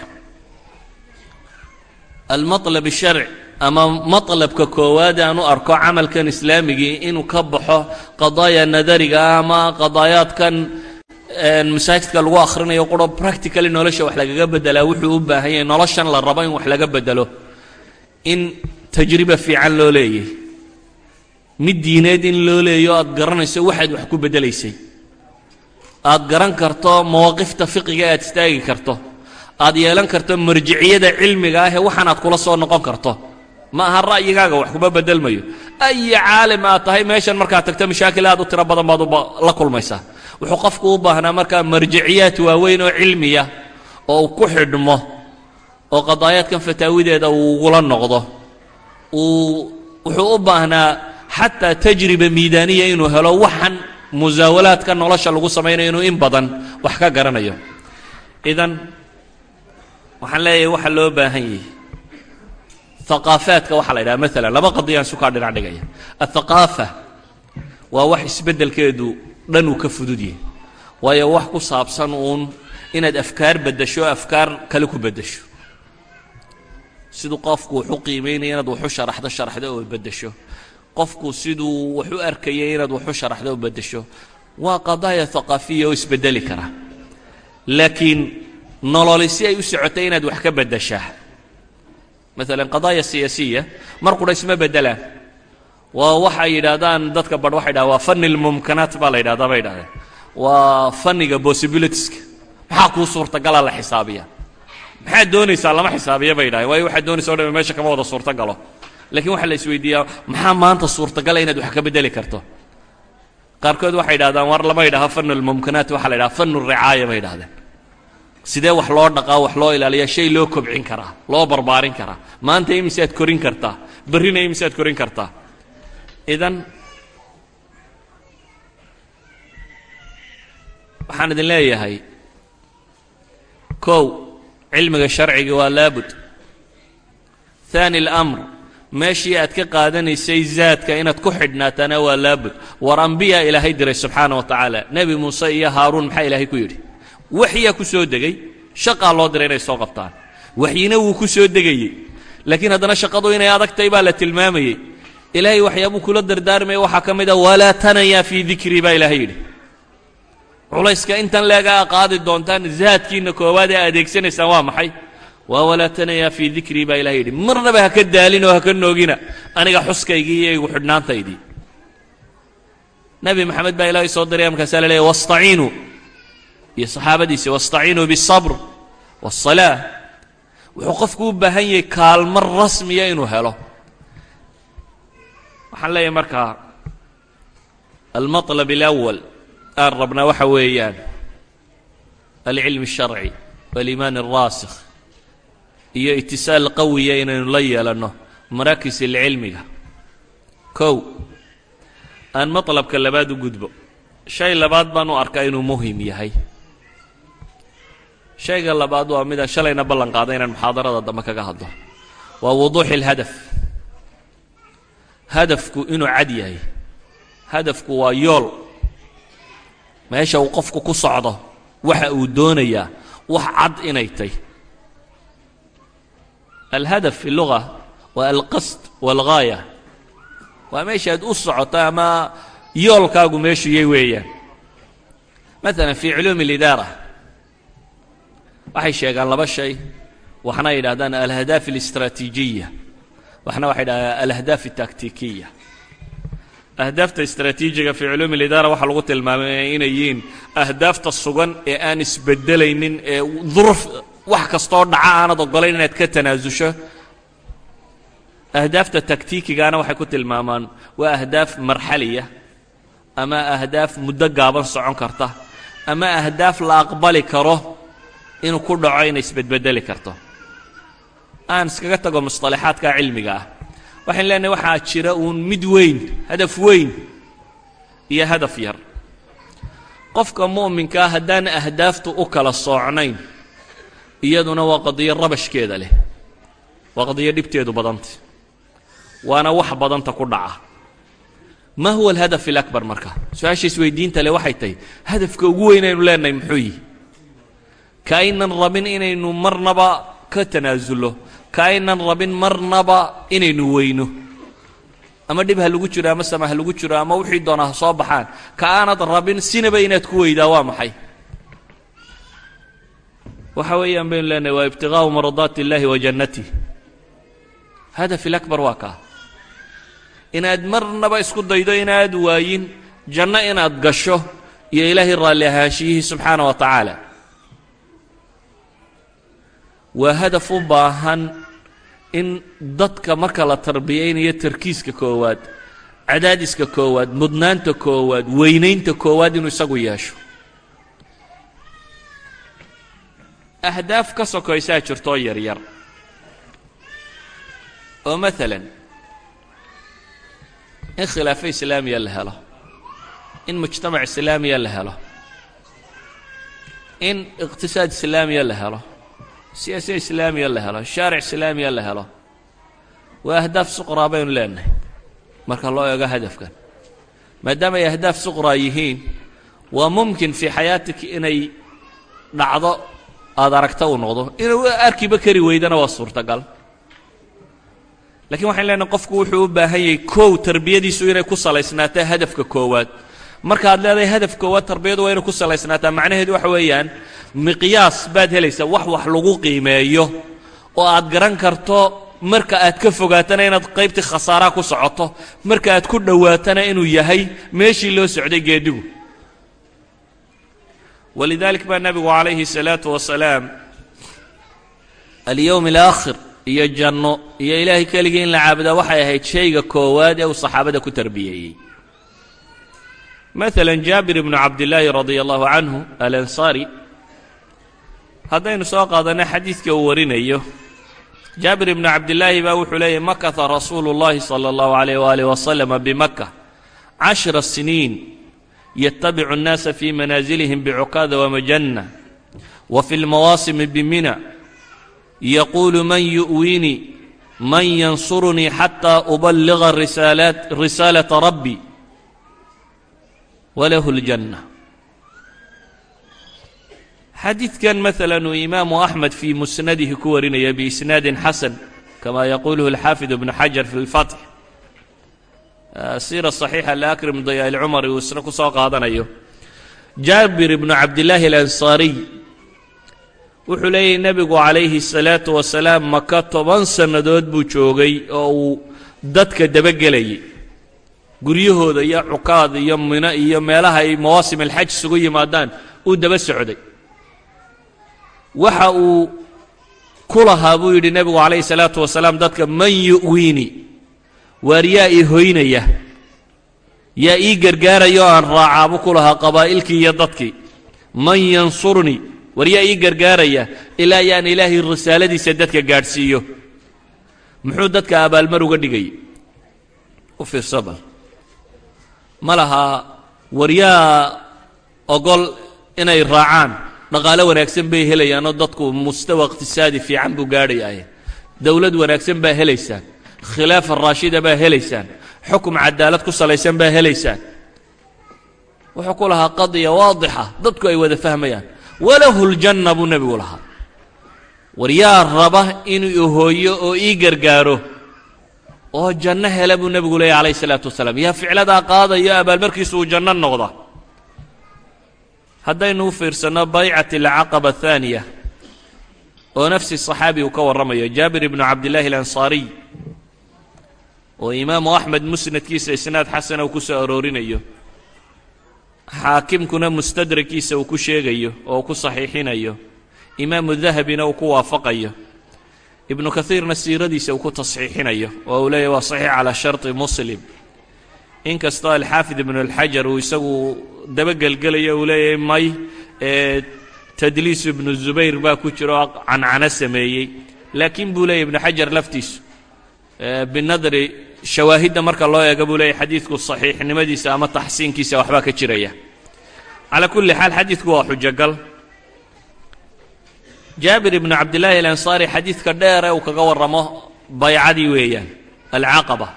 S2: Almatlab sharci ama matlabka koowaad aan u arko camalkan islaamigii inuu ka baxo qadaaya nadariga ama qadaayaadkan masaajidka lagu akhrinayo quro practically nolosha wax lagaga bedelaa wuxuu u baahan yahay noloshan la rabo in wax laga bedelo in tajriba fiican loo leeyay mid diineed in loo leeyo aad garanayso waxaad wax ku beddelaysay aad garan karto mawaaqifta fiqiga aad istaagi karto. Aad yeelan karto marjiciyada cilmiga ah ee waxaanaad kula soo noqon karto. Ma aha ra'yigaaga wax kuma bedelmayo ayi caalim aad tahay meeshan markaad tagto mashaakil aad u tiro badan baad la kulmaysaa. Wuxuu qofku u baahnaa markaa marjiciyaad waaweyn oo cilmiya oo uu ku xidhmo oo qadaayaadkan fataawideeda uu ugula noqdo. Uu wuxuu u baahnaa xataa tajriba miidaaniya inuu helo waxan musaawalaadka nolosha lagu samaynayo inuu in badan wax ka garanayo. Idan waxaan leeyahay waxa loo baahan yahay. Aqaafaadka waxaa la yidhaha maalan laba qadiyaan sukaa dhinac dhigaya. Athaqaafa waa wax isbeddelkeedu dhan uu ka fudud yahay. Waayo wax ku saabsan uun inaad afkaar beddesho afkaar kale ku beddesho. Siduu qofku wax u qiimaynaya inaad wax u sharaxdo sharaxdo oo beddesho qofku siduu wax u inaad wax u oo beddesho. Waa qadaaya haqaafiya oo isbeddeli kara. Laakiin nololi si ay u socotay inaad wax ka beddeshaa. Maalan qadaaya siyaasiya mar qudha isma beddelaan. Waa waxay yidhaahdaan dadka badh waxay dhahan waa fanni lmumkanaat baa la yidhahdaa bay yidhahdeen. Waa fanniga possibilitieska. Maxaa kuu suurtagala la xisaabiya maxaad doonaysaa lama xisaabiya bay yidhahdeen. Waayo waxaad doonaysa o dhan meesha kama wada suurtagalo lakiin waxaa la isweydiiyaa maxaa maanta suurtagala inaad wax ka beddeli karto? Qaarkood waxay yidhahdaan war lama yidhaha fannu lmumkanaat waxaa la yidhaha fannu ricaaya bay yidhahdeen sidee wax loo dhaqaa wax loo ilaaliyaa shay loo kobcin karaa loo barbaarin karaa? Maanta imisaad korin kartaa? Berrina imisaad korin kartaa? Idan waxaan idin leeyahay kow cilmiga sharciga waa laabud. Haani اlamr meeshii aad ka qaadanaysay zaadka inaad ku xidhnaatana waa laabud war ambiya ilaahay diray subxaana wa tacaala. Nebi muuse iyo haaruun maxaa ilaahay ku yidhi? Waxyaa ku soo degay shaqaa loo diray inay soo qabtaan. Waxyina wuu ku soo degayey. Laakiin haddana shaqadu inay adagtay baa la tilmaamayey. Ilaahay waxyaabuu kula dardaarmaya waxaa ka mid a walaa tanayaa fii dikrii baa ilaahay yidhi. Culayska intan leegaa qaadi doontaan zaadkiinna koowaad ee adeegsanaysaan waa maxay waa walaa tanayaa fii dikrii baa ilahay yidhi marnaba ha ka daalin oo ha ka noogina aniga xuskaygii iyo igu xidhnaantaydii nebi maxamed baa ilaahay soo diraya markaasaa la leeya wastaciinuu iyo saxaabadiisi wastaciinuu biالصabr wالصalaaة wuxuu qofku u baahan yahay kaalmo rasmiya inuu helo waxaan leeyahay markaa almaطlab اlأwal aan rabnaa waxa weeyaan alcilm الsharci wاliimaan الraasikh iyo itisaal qawiya inaynu la yeelanno maraakis ilcilmiga. Kow aan maطlabka labaad u gudbo. Shay labaad baan u arkaa inuu muhiim yahay. Shayga labaad waa midaan shalayna ballan qaaday inaan muxaadarada dambe kaga hadlo. Waa wuduuxi اlhadaf hadafku inuu cad yahay. Hadafku waa yool. Meesha uu qofku ku socdo waxa uu doonayaa wax cad inay tay alhadaf fi luga waa alqasd waalghaaya waa meesha aad u socoto ama yoolkaagu meeshu yay weeyaan. Maalan fii culuumi alidaara. Waxay sheegaan laba shay. Waxna ay yidhahdaan alahdaaf alistraatiijiya waxna waxay yidhahdaan alahdaaf altaktikiya ahdaafta istraatiijiga fii culuumi alidaara waxaa lagu tilmaamay inay yihiin ahdaafta sugan ee aan isbeddelaynin ee duruf wax kastoo dhaca aanad ogolayn inaad ka tanaasusho ahdaafta taktiikigana waxay ku tilmaamaan waa ahdaaf marxaliya ama ahdaaf muddo gaaban socon karta ama ahdaaf la aqbali karo inuu ku dhaco inay isbedbedeli karto. Aan iskaga tago musطalaxaadka cilmiga ah. Waxayn leenahay waxaa jira uun mid weyn hadaf weyn iyo hadaf yar. Qofka mu'minkaa haddaan ahdaaftu u kala soocnayn iyaduna waa qadiyo rabashkeeda leh. Waa qadiyo dhibteedu badanta. Waana wax badanta ku dhaca. Ma huwa alhadaf alakbar marka? Su'aasha isweydiinta leh waxay tahay hadafka ugu weyn aynu leenahay muxuu yihi ka aynan rabin inaynu marnaba ka tanaasullo. Ka aynan rabin marnaba inaynu weyno. Ama dhib ha lagu jiro ama sama ha lagu jiro ama wixii doona ha soo baxaan. Ka aanad rabin sinaba inaad ku weydaa waa maxay waxa weeyaan baynu leenahay waa ibtigaau maradaati اllahi wa jannatih hadaf ilakbar waa kaa inaad marnaba isku daydo inaad waayin janno inaad gasho iyo ilaahay raalli ahaanshiyihii subxaana wa tacaala. Waa hadaf u baahan in dadka marka la tarbiyaynayo tarkiiska koowaad cadaadiska koowaad mudnaanta koowaad weynaynta koowaad inuu isagu yeesho ahdaaf ka sokaysaa jirtoo yaryar oo maalan in khilaafo islaamiya la helo in mujtamac islaamiya la helo in iqtisaad islaamiya la helo siyaasiya islaamiya la helo shaaric islaamiya la helo waa ahdaaf suqraa baynu leenahay marka loo eego hadafkan maadaama ay ahdaaf suqraa yihiin waa mumkin fii xayaatik inay dhacdo aada aragta uu noqdo. Inuu arkiba kari weydana waa suurtagal. Lakiin waxayn leenahay qofku wuxuu u baahan yahay kow tarbiyadiisu inay ku salaysnaataa hadafka koowaad. Markaad leedahay hadaf koowaad tarbiyadu waa inay ku salaysnaataa. Macnaheedu waxa weeyaan miqyaas baad helaysaa wax wax lagu qiimeeyo oo aad garan karto marka aad ka fogaatana inaad qaybtii khasaaraha ku socoto. Marka aad ku dhowaatana inuu yahay meeshii loo socday geedhigu walidalik baa nebigu calayhi الsalaatu wasalaam alyowm alaakhir iyo janno iyo ilaahay keligii in la caabudaa waxay ahayd shayga koowaad ee uu saxaabada ku tarbiyeeyey maala jaabir ibnu cabdillaahi radia allahu canhu alansaari haddaynu soo qaadanno xadiidka uu warinayo jaabir ibnu cabdillaahi baa wuxuu leeyahy makata rasuulu اllahi salى اllahu alayh waalih waslama bimaka cashra siniin ytabicu الnaasa fi manaazilihim bcukaada wamajana wa fi lmawaasimi bimina yaquulu man yu'winii man yansurunii xataa ubaliga risaalata rabbi walahu اljanna xadiidkan maala uu imaamu axmed fii musnadihi ku warinaya biisnaadin xasan kama yaquuluhu alxaafid ibnu xajar fi اlfatx siira صaxiixa laakrim daya ilcumari uu isna ku soo qaadanayo jaabir ibnu cabdillaahi alansaariy wuxuu leeyahy nebigu calayhi الsalaatu wasalaam maka toban sannadood buu joogay oo uu dadka dabagelayay guryahooda iyo cukaad iyo mino iyo meelaha ay mawaasim alxaj isugu yimaadaan uu daba socday waxa uu ku lahaa buu yidhi nebigu calayhi الsalaatu wasalaam dadka man yu'wiini Waar yaa ii hoynaya? Yaa ii gargaaraya oo aan raacaabu ku lahaa qabaa'ilkii iyo dadkii? Man yansurnii war yaa ii gargaaraya? Ilaa yaan ilaahay risaaladiisa dadka gaadhsiiyo. Muxuu dadka abaalmar uga dhigayay u ma lahaa war yaa ogol inay raacaan? Dhaqaalo wanaagsan bay helayaanoo dadku mustawa iqtisaadi fiican buu gaadhayaaye dowlad wanaagsan baa helaysaan khilaafa raashida baa helaysaan xukum cadaalad ku salaysan baa helaysaan wuxuu ku lahaa qadiya waadixa dadku ay wada fahmayaan walahu ljanna buu nebigu lahaa war yaa raba inuu hooyo oo ii gargaaro oo janno hela buu nebigu leeyay calayh isalaatu wasalaam yaa ficladaa qaadayo abaalmarkiisu uu janno noqda haddaynu u fiirsanno baycat alcaqaba ahaaniya oo nafsi صaxaabi uu ka warramayo jaabir ibnu cabdillaahi alansaariy oo imaamu axmed musnadkiisa isnaad xasana uu ku soo aroorinayo xaakimkuna mustadrakiisa uu ku sheegayo oo ku saxiixinayo imaamu dahabina uu ku waafaqayo ibnu kaiirna siiradiisa uu ku tasxiixinayo oo uu leeyahy waa saxiix calaa sharطi muslim. In alxaafid ibnu alxajar uu isagu dabagelgelayo uu leeyahay may ee tadliisu ibnu zubayr baa ku jira oo cancano sameeyey. Laakiin buu leeyahy ibnu xajar laftiisu binadri shawaahidda marka loo eega buu leeyahy xadiidku saxiixnimadiisa ama taxsiinkiisa waxbaa ka jiraya. Calaa kulli xaal xadiidku waa xujogal jaabir ibnu cabdillaahi alansaari xadiidka dheere uu kaga warramo baycadii weeyaan alcaqaba.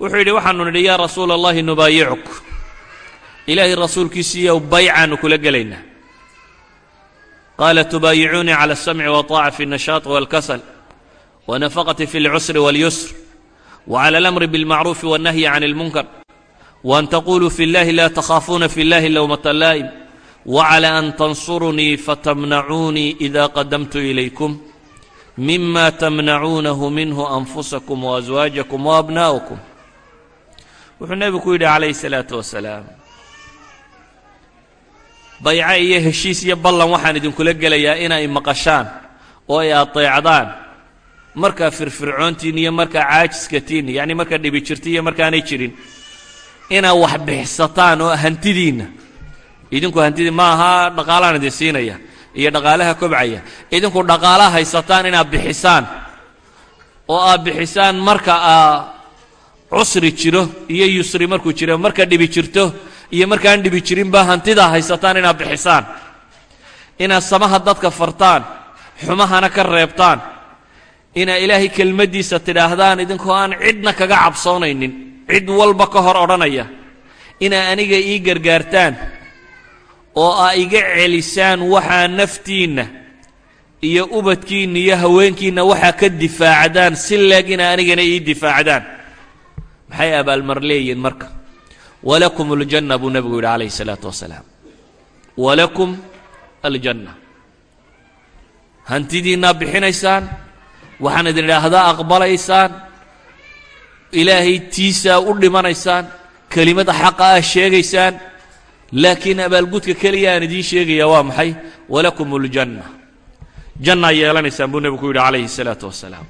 S2: Wuxuu yidhi waxaanu nidhi yaa rasuula allahi nubaayicuk ilaahay rasuulkiisiiyow baycaannu kula gelaynaa. Qaala tubaayicuunii cala asamci wataaca fi nashaaq walkasal wanafaqati fi اlcusri waاlyusr wclى اlamri bاlmacruufi wالnahyi can اlmunkar waan taquluu fi اllahi la takhaafuuna fi اllahi lowmata laa'im wclى an tansurunii fatamnacuunii ida qadamtu ilaykum mima tamnacuunahu minhu anfusakum waaswaajakum waabnaa'ukum wuxuu nebigu ku yidhi calayhi salaatu wasalaam bayco iyo heshiis iyo ballan waxaan idinkula gelayaa inay maqashaan oo ay adeecdaan markaa firfircoontiin iyo markaa caajiskatiin yacni markaa dhibi jirta iyo markaanay jirin inaad wax bixsataan oo hantidiinna. Idinku hantidii ma aha dhaqaalaan idin siinaya iyo dhaqaalaha kobcaya. Idinku dhaqaalaha haysataan inaad bixisaan oo aad bixisaan marka aa cusri jiro iyo yusri markuu jiro marka dhibi jirto iyo markaan dhibi jirinba hantidaa haysataan inaad bixisaan. Inaad samaha dadka fartaan xumahana ka reebtaan inaad ilaahay kelmaddiisa tidhaahdaan idinkoo aan cidna kaga cabsoonaynin. Cid walba ka hor odhanaya. Inaa aniga ii gargaartaan oo aa iga celisaan waxaa naftiinna iyo ubadkiinna iyo haweenkiinna waxaa ka difaacdaan si leeg inaa anigana ii difaacdaan. Maxay abaalmar leeyihiin marka? Walakum aljanna buu nebigu yidhi calayhi salaatu wasalaam. Walakum aljanna. Hantidiinaa bixinaysaan waxaan idin idhaahdaa aqbalaysaan ilaahay tiisaa u dhimanaysaan kelimada xaqa ah sheegaysaan laakiin abaalgudka keliya aan idiin sheegaya waa maxay walakum اljanna jannaa yeelanaysaan buu nebigu ku yidhi calayhi الsalaatu wasalaam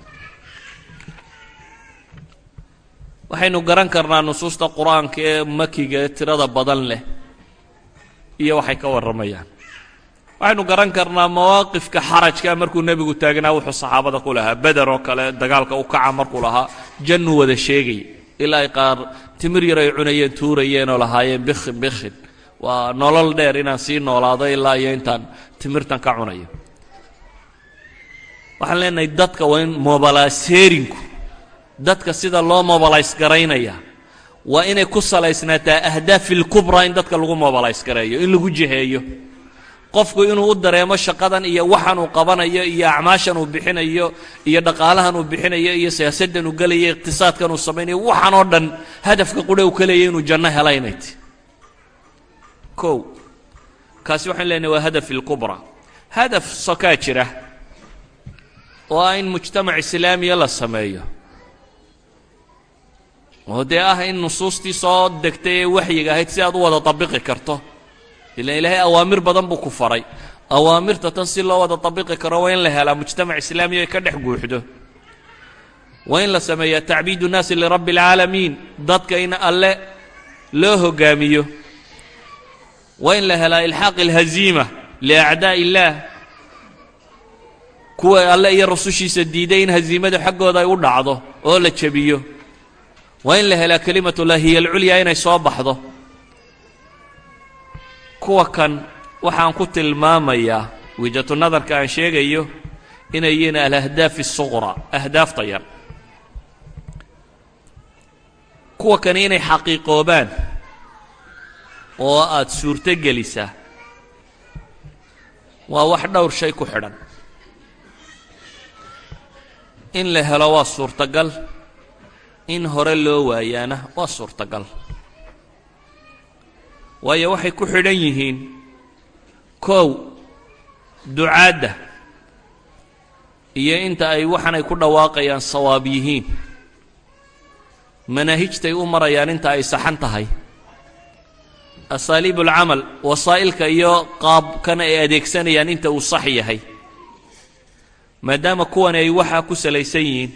S2: waxaynu garan karnaa nusuusta qur-aanka ee makiga ee tirada badan leh iyo waxay ka warramayaan waxaynu garan karnaa mawaaqifka xarajka markuu nebigu taagnaa wuxuu saxaabada ku lahaa beder oo kale dagaalka u kaca markuu lahaa jannuu wada sheegaya ilaa ay qaar timir yar ay cunayeen tuurayeen oo lahaayeen bikhin bikhin. Waa nolol dheer inaan sii noolaado ilaa iyo intaan timirtan ka cunayo. Waxaan leenahay dadka waa in mobilaseerinku dadka sida loo mobilays garaynaya waa inay ku salaysnaataa ahdaafi ilkubraa in dadka lagu mobilays gareeyo in lagu jiheeyo qofku inuu u dareemo shaqadan iyo waxan uu qabanayo iyo acmaashan uu bixinayo iyo dhaqaalahan uu bixinayo iyo siyaasaddan uu gelayo iqtisaadkan uu samaynayo waxaan oo dhan hadafka qudhe uu ka inuu janno hela inay ti. Kow kaasi waxaan leenahay waa hadaf ilkubra hadaf sokaa jira oo ah in mujtamac islaamiya la sameeyo. Oo dee ah in nusuustii soo degtay ee waxyiga ahayd si aad u wada dabiqi karto ilaan ilaahay awaamir badan buu ku faray. Awaamirta tan si loo wada dabiqi karo waa in la helaa mujtamac islaamiya ay ka dhex guuxdo. Waa in la sameeyaa tacbiidu nnaasi lirabbi alcaalamiin dadka in alle loo hogaamiyo. Waa in la helaa ilxaaq alhaziima liacdaa' illaah kuwa alle iyo rasushiisa diiday in haziimada xaggooda ay u dhacdo oo la jebiyo. Waa in la helaa kelimatullah hiya alculyaa inay soo baxdo kuwa kan waxaan ku tilmaamayaa wijatu nadarka aan sheegayo inay yihiin alahdaaf asuqra ahdaafta yar. Kuwa kani inay xaqiiqoobaan oo aad suurto gelisaa waa wax dhowr shay ku xidhan. In la helo waa suurtagal in hore loo waayaana waa suurtagal waayo waxay ku xidhan yihiin kow ducaadda iyo inta ay waxanay ku dhawaaqayaan sawaab yihiin. Manaahijtay u marayaan inta ay saxan tahay. Asaaliib alcamal wasaa'ilka iyo qaabkana ay adeegsanayaan inta uu sax yahay. Maadaama kuwani ay waxaa ku salaysan yihiin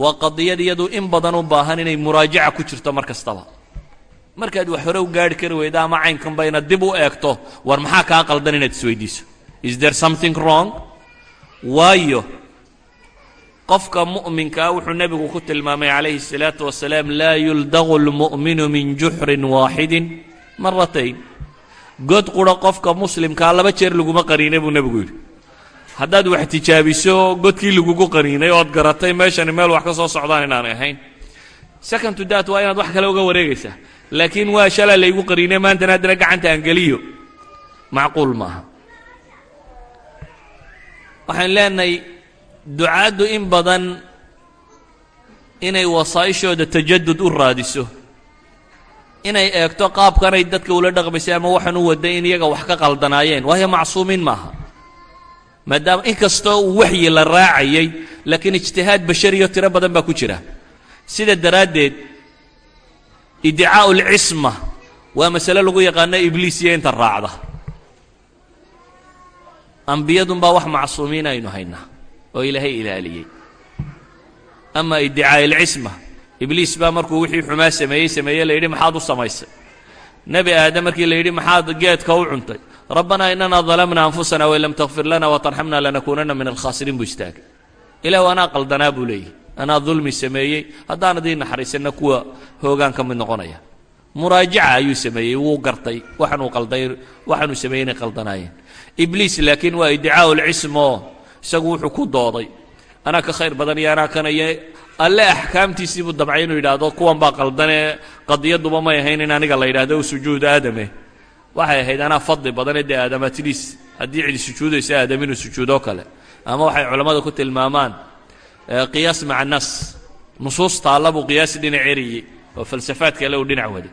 S2: waa qadiyad iyadu in badan u baahan inay muraajaca ku jirto mar kastaba markaad wax hore u gaarhi kari weyda ama caynkanba inaad dib u eegto war maxaa kaa qaldan inaad isweydiiso is there something wrong waayo qofka mu'minkaa wuxuu nebigu ku tilmaamay calayhi الsalaatu wasalaam laa yuldaqu اlmu'minu min juxrin waaxidin maratayn god qura qofka muslimkaa laba jeer laguma qaniinay buu nebigu yidhi haddaad wax tijaabiso godkii lagugu qaniinay ood garatay meeshani meel wax ka soo socdaan inaanay ahayn second to dat waa inaad wax kale uga wareegaysaa laakiin waa shalaa laygu qaniinay maantana haddana gacanta aan geliyo. Macquul maaha. Waxaan leenahay ducaaddu in badan inay wasaa'ishooda tajadud u raadiso. Inay eegto qaabkanay dadka ula dhaqmaysay ama waxaan u waday in iyaga wax ka qaldanaayeen. Waayo macsuumiin maaha. Maadaama in kastoo uu waxyi la raacayay laakiin ijtihaad bashariyo tiro badan baa ku jira. Sida daraaddeed iddicaa'u alcisma waa masale lagu yaqaano ibliis iyo inta raacda. Ambiyadunbaa wax macsuumiin aynu haynaa oo ilaahay ilaaliyey. Ama iddicaa'i alcisma ibliis baa markuu wixii xumaa sameeyey sameeye la yidhi maxaad u samaysay nebi aadam markii la yidhi maxaad geedka u cuntay? Rabbanaa inana dalamna anfusana wain lam takfir lana watarxamna lanakuunanna min alkhaasiriin buu istaagay. Ilahu anaa qaldanaa buu leeyahy anaa dulmi sameeyey haddaanad ii naxariisanna kuwa hoogaan ka mid noqonaya. Muraajaca ayuu sameeyey wuu gartay waxaanuu qalday waxaanuu sameeyey inay qaldanaayeen. Ibliis laakiin waa iddicaa'u lcismo isagu wuxuu ku dooday. Anaa ka khayr badan iyo anaa kanaya alle axkaamtiisii buu damcay inuu yidhaahdo kuwan baa qaldanee qadiyaduba may ahayn in aniga la yidhahdo sujuud aadame. Waxay ahayd anaa fadli badane dee aadamatiliis haddii cidi sujuudaysa aadam inuu sujuudoo kale. Ama waxay culammada ku tilmaamaan qiyaas maca nas. Nusuus taalla buu qiyaas dhinac eriyey oo falsafaad kale uu dhinac waday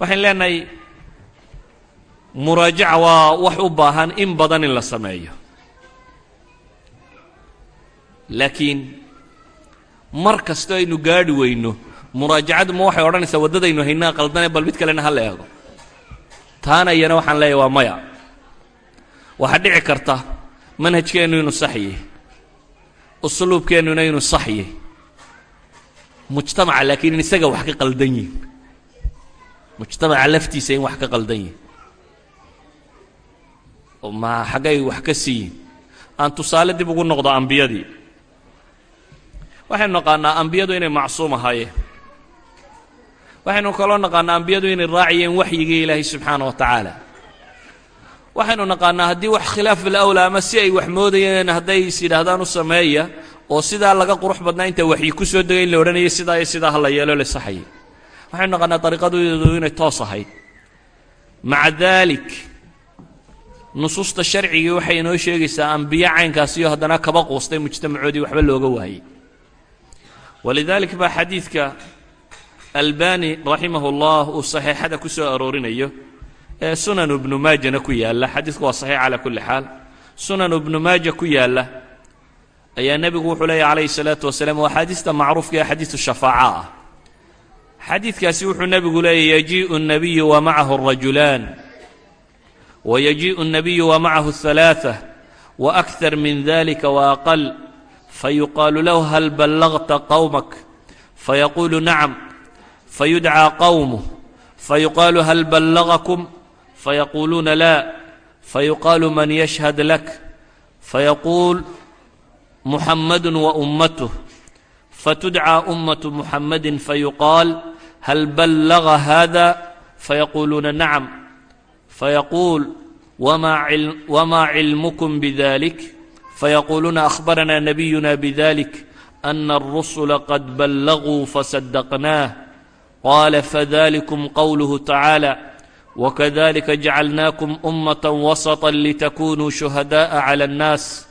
S2: waxayn leenahay muraajaca waa wax u baahan in badan in la sameeyo. Laakiin mar kastoo aynu gaadhi weyno muraajacadu ma waxay odhanaysaa waddadaynu haynaa qaldane bal mid kalena ha la eego. Taana iyana waxaan leeyahy waa maya. Waxaa dhici karta manhajkeennu inuu sax yahy usluubkeennuna inuu sax yahy mujtamaca laakiin in isaga wax ka qaldan yihiin mujtamaca laftiisa in wax ka qaldan yihiin ma xaggay wax ka siiyin aan tusaale dib ugu noqdo ambiyadii. Waxaynu naqaanaa ambiyadu inay macsuum ahaayeen waxaynu kaloo naqaanaa ambiyadu inay raaciyeen waxyigii ilaahay subxaana wa tacaala waxaynu naqaanaa haddii wax khilaaf alawla ama si ay wax moodayeen hadday is yidhaahdaan u sameeya oo sidaa laga qurux badnaa inta waxyi ku soo degay in la odhanayay sidaa iyo sidaa ha la yeelo la saxayay waxaynu naqaanaa dariiqadeedu inay toos ahayd. Maca daalik nusuusta sharcigii waxay inoo sheegaysaa ambiye caynkaasiyo haddana kaba quustay mujtamacoodii waxba looga waayey. Walidalik baa xadiidka albani raximah اllah uu saxiixada ku soo aroorinayo ee sunanu ibnu maajana ku yaalla xadiidku waa saxiix calaa kulli xaal sunanu ibnu maaja ku yaalla ayaa nebigu wuxuu leeyahy calayhi الsalaatu wasalaam waa axaadiista macruufka ee xadiidu shafaaca ah xadiidkaasi wuxuu nebigu leeyahy yajiiءu الnabiyu wa macahu الrajulaan ويجيء النبي ومعه الثلاثة وأكثر من ذلك وأقل فيقال له هل بلغت قومك فيقول نعم فيدعى قومه فيقال هل بلغكم فيقولون fayaquuluuna laa fayuqaalu man yashhad lak fayaquul muxamadu wa ummatuh fatudcaa ummatu muxamadin fayuqaal hal ballaga haada fayaquuluuna nacam fayaquul wamaa cilmukum bidalik fayaquuluuna akhbaranaa nabiyuna bidalik ana alrusula qad ballaguu fasadaqnaah qaala fadalikum qowluhu tacaala وكذلك جعلناكم أمة وسطا لتكونوا شهداء على الناس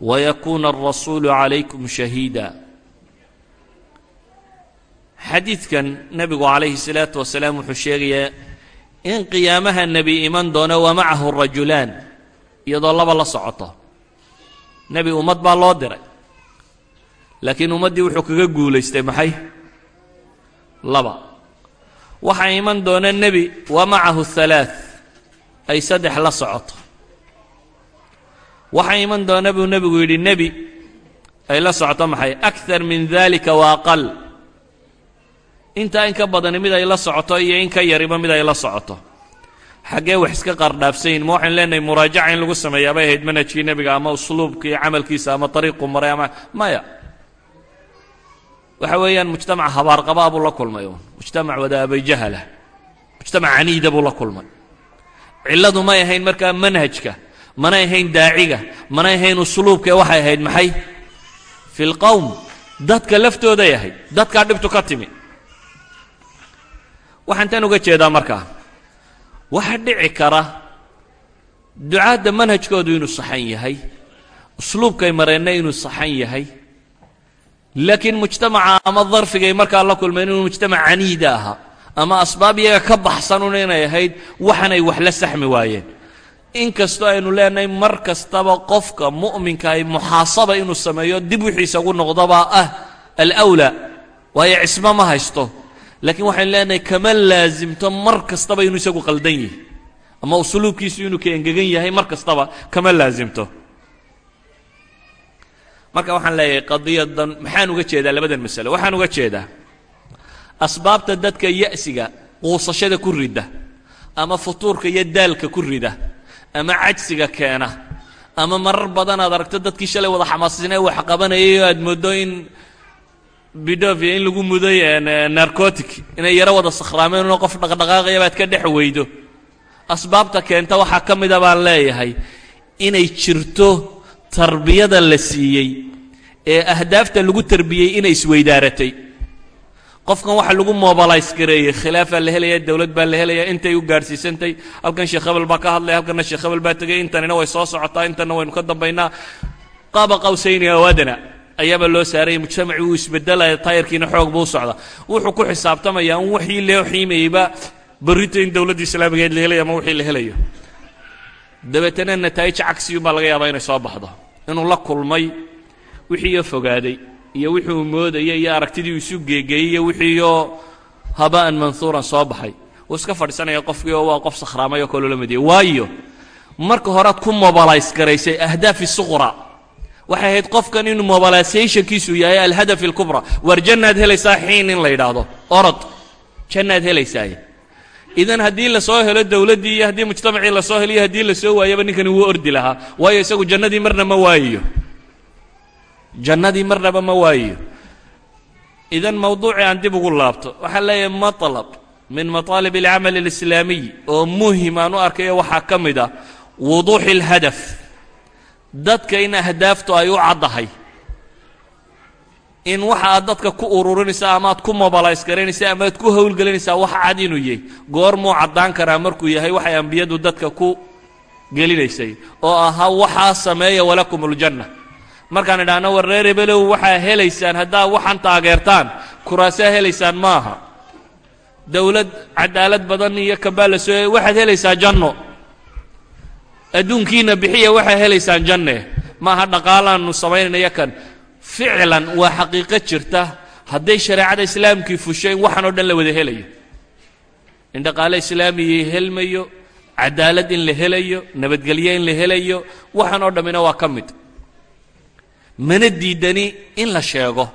S2: ويكون الرسول عليكم شهيدا xadiidkan nebigu calayhi salaatu wasalaam wuxuu sheegayaa in qiyaamaha nebi iman doono wa macahu rajulaan iyadoo laba la socoto nebi ummad baa loo diray laakiin ummaddii wuxuu kaga guulaystay maxay laba waxaa iman doona nebi wa macahu halaath ay saddex la socoto. Waxaa iman doona buu nebigu yidhi nebi ay la socoto maxay? Akthar min dalika wa aqal. Intaa in ka badani mid ay la socoto iyo in ka yariba mid ay la socoto. Xaggee wax iska qaardhaafsanyin ma waxaynu leenahay muraajaca in lagu sameeyaa bay ahayd manhajkii nebiga ama usluubkii camalkiisa ama ariiqu maray maya waxa weeyaan mujtamac habaarqabaa buu la kulmay uun mujtamac wada abayjahala mujtamac caniida buu la kulmay. Cilladu may ahayn markaa manhajka manay ahayn daaciga manay ahayn usluubkae waxay ahayd maxay? Fi lqowm dadka laftooday ahayd dadkaa dhibtu ka timi. Waxaan tan uga jeedaa markaa waxa dhici kara ducaadda manhajkoodu inuu saxan yahay usluubkay mareenna inuu saxan yahay laakiin mujtamaca ama darfigay markaa la kulmeen inuu mujtamac caniida ahaa ama asbaab iyaga ka baxsanun inay ahayd waxanay wax la saxmi waayeen. In kastoo aynu leenahay mar kastaba qofka mu'minka ay muxaasaba inuu sameeyo dib wixiisa ugu noqdobaa ah alawlaa waayo cismo ma haysto. Laakiin waxaynu leenahay kama laasimto mar kastaba inuu isagu qaldan yahay ama usluubkiisu inuu ka engegan yahay mar kastaba kama laasimto marka waxaan leeyahay qadiyadan maxaan uga jeedaa labadan masalo. Waxaan uga jeedaa asbaabta dadka ya'siga quusashada ku rida ama futuurka iyo daalka ku rida ama cajsiga keena ama marar badan aad aragto dadkii shalay wada xamaasisnee wax qabanayay oo aad mooddo in bidovia in lagu muday narcotic inay yaro wada sakhraameen inoo qof dhaqdhaqaaqaya baad ka dhex weydo. Asbaabta keenta waxaa ka mida baan leeyahay inay jirto tarbiyada la siiyey ee ahdaafta lagu tarbiyey inay isweydaaratay qofkan waxa lagu mobilays gareeyey khilaafaa la helaya dowlad baa la helaya intay u gaadhsiisantay halkan sheekh hebel baa ka hadlaya halkanna sheekh hebel baa tegay intanina way soo socotaa intanna waynu ka dambaynaa. Qaaba qawsayni awaadana ayaaba loo saarayay mujtamaci wuu isbedelaya taayarkiina xoog buu socda wuxuu ku xisaabtamayaa in wixii loo xiimayeyba berrito in dowladda islaamigeed la helayo ama wixii la helayo dabeetana nataa'ij cagsiyuunbaa laga yaabaa inay soo baxdo. Inuu la kulmay wixiioo fogaaday iyo wixii uu moodayay iyo aragtidii uu isu geegeeyey iyo wixiioo haba'an manhuuran soo baxay. Wuu iska fadhiisanaya qofkii oo waa qof sakhraamay oo kaloo la midiyay waayo marka horead ku mobilays garaysay ahdaafi suqra. Waxay ahayd qofkan inuu mobilisationkiisu yahay alhadaf alkubra. Waar jannaad helaysaa xiin in la yidhaahdo. Orod jannaad helaysaaye idan haddii lasoo helo dowladdii iyo haddii mujtamacii lasoo helo iyo haddii lasoo waayaba ninkani wuu ordi lahaa waayo isagu jannadii marna ma waayiyo jannadii marnaba ma waayiyo idan mawduucii aan dib ugu laabto waxaan leeyahay maطlab min maطaalib alcamal alislaamiy oo muhim aan u arkayo waxaa ka mid ah wuduuxi اlhadaf dadka in ahdaaftu ay u caddahay in waxa dadka ku ururinaysaa ama aad ku mobilays garaynaysaa ama aad ku howlgelinaysaa wax cad inuu yahay. Goormuu caddaan karaa markuu yahay waxay ambiyadu dadka ku gelinaysay oo ahaa waxaa sameeya walakum اljanna markaan idhaahno war reer ebelow waxaa helaysaan haddaa waxaan taageertaan. Kuraasaa helaysaan ma dowlad cadaalad badan iyo kabaa la soo waxaad helaysaa janno. Adduunkiina bixiya waxaa helaysaan janne. Maaha dhaqaalaannu samaynaya kan ficlan waa xaqiiqo jirta. Hadday shareecada islaamkii fusho in waxaan oo dhan la wada helayo. In dhaqaale islaamiyii helmayo cadaalad in la helayo nabadgelyo in la helayo waxaan oo dhammina waa ka mid. Mana diidani in la sheego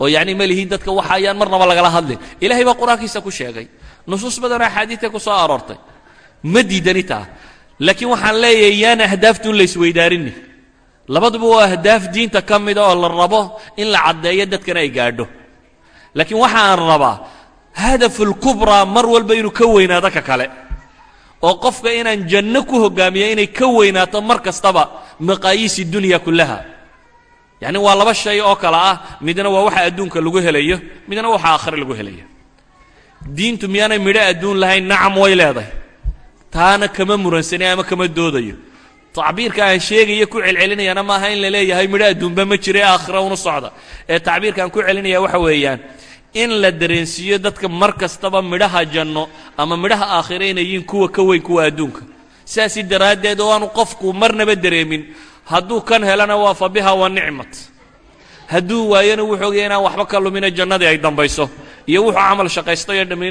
S2: oo yacni ma lihiin dadka waxa ayaan marnaba lagala hadlin. Ilahay baa qur'aankiisa ku sheegay. Nusuus badanoo axaadiidta ku soo aroortay. Ma diidani taa. Laakiin waxaan leeyahay yaan ahdaaftu in la isweydaarini labaduba waa ahdaaf diinta ka mida oo la rabo in la caddeeyo dadkana ay gaadho. Laakiin waxaan rabaa hadafulkubraa mar walba inuu ka weynaado ka kale. Oo qofka inaan janno ku hogaamiyo inay ka weynaato mar kastaba maqaayiisi dunya kullaha. Yacni waa laba shay oo kale ah midna waa waxa adduunka lagu helayo midna waxa aakhire lagu helayo. Diintu miyaanay midho adduun lahayn nacam way leedahay. Taana kama muransanay ama kama doodayo tacbiirka aan sheegaya ku celcelinayana maaha in la leeyahay midho adduunba ma jira aakhira unu socda ee tacbiirkaan ku celinaya waxa weeyaan in la dareensiiyo dadka mar kastaba midhaha janno ama midhaha aakhire inay yihiin kuwa ka weyn kuwa adduunka sidaasi daraaddeed oo aanu qofku marnaba dareemin hadduu kan helana waa fa biha wa nicmat hadduu waayona wuxuu ogaya inaan waxba ka lumina jannadii ay dambayso iyo wuxuu camal shaqaystayo dhammi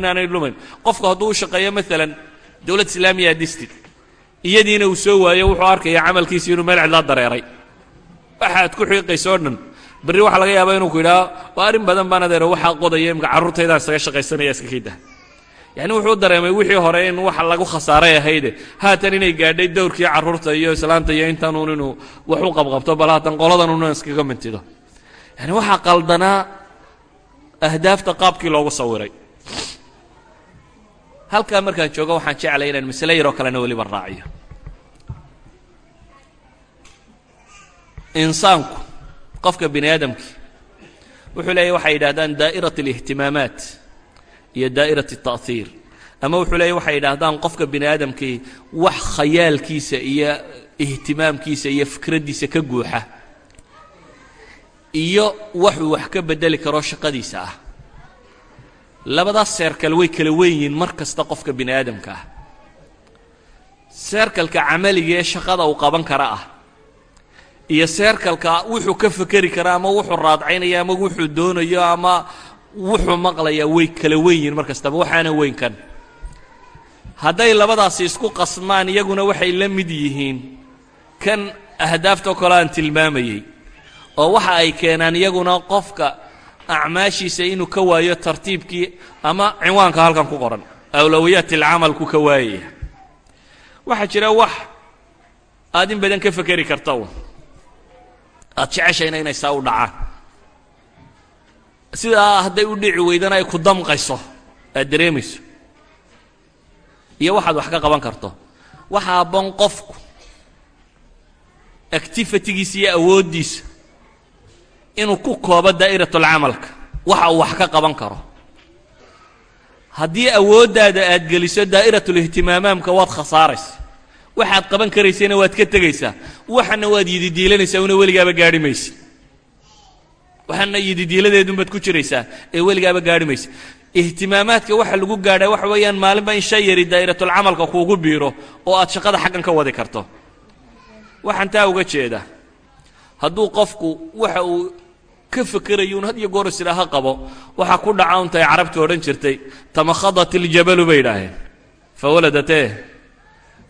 S2: iyadiina uu soo waayo wuxuu arkaya camalkiisi inuu meel cidlaa dareeray. Waxaad ku xiiqayso o dhan. Berri waxaa laga yaabaa inuu ku yidhaha waa arrin badan baan adeero waxaa qodaya imka carruurtaydaan isaga shaqaysanaya iska kiidah yacni wuxuu dareemay wixii hore in wax lagu khasaaray ahayde. Haatan inay gaadhay dowrkii carruurta iyo islaanta iyo intanuun inuu wax u qabqabto bal haatan qoladanuna iskaga mintido yani waxaa qaldanaa ahdaafta qaabkii loogu sawiray halkaa markaan joogo waxaan jeclay inaan masale yaroo kalena weliba raaciyo. Insaanku qofka bini aadamkii wuxuu leeyahy waxay yidhahdaan daa'irat alihtimaamaat iyo daa'irat alta'hiir ama wuxuu leeyahy waxay yidhaahdaan qofka bini aadamkii wax khayaalkiisa iyo ihtimaamkiisa iyo fikraddiisa ka guuxa iyo waxuu wax ka beddeli karoo shaqadiisa ah labadaas seerkale way kala wen yihiin mar kasta qofka bini aadamka ah. Seerkalka camaliga ee shaqada uu qaban kara ah. Iyo seerkalka wuxuu ka fekeri kara ama wuxuu raadcaynaya ama wuxuu doonayo ama wuxuu maqlayaa way kala weyn yihiin mar kastaba waxaana weyn kan. Hadday labadaasi isku qasmaan iyaguna waxay la mid yihiin kan ahdaafta kale aan tilmaamayey oo waxa ay keenaan iyaguna qofka acmaashiisa inuu ka waayo tartiibkii ama cinwaanka halkan ku qoran. Awlowiyaat alcamalku ka waayaya waxaa jira wax aad in badan ka fekeri karta un aad jeceshayna inay saa u dhacaan. Sidaa hadday u dhici weydana ay ku damqayso aad dareemayso. Iyo waxaad wax ka qaban karto. Waxa habboon qofku actifitigiisa iyo awooddiisa inuu ku koobo daa'iratlcamalka waxa uu wax ka qaban karo. Haddii awooddaada aad geliso daa'iratlihtimaamaamka waad khasaaraysa. Waxaad qaban karaysayna waad ka tegaysaa. Waxana waad yididiilanaysaa una weligaaba gaadhi maysa. Waxana yididiiladeedunbaad ku jiraysaa ee weligaaba maysa. Ihtimaamaadka waxa lagu gaadhaa waxa weeyaan maalinba in shay yari daa'iratlcamalka kuugu biiro oo aad shaqada xaggan ka wadi karto. Waxaan taa uga jeedaa. Hadduu qofku waxa uu ka fekerayuun had iyo goor isila ha qabo. Waxaa ku dhaca untay carabtu odhan jirtay tamakhadat iljabalu bay idhaaheen fawaladatee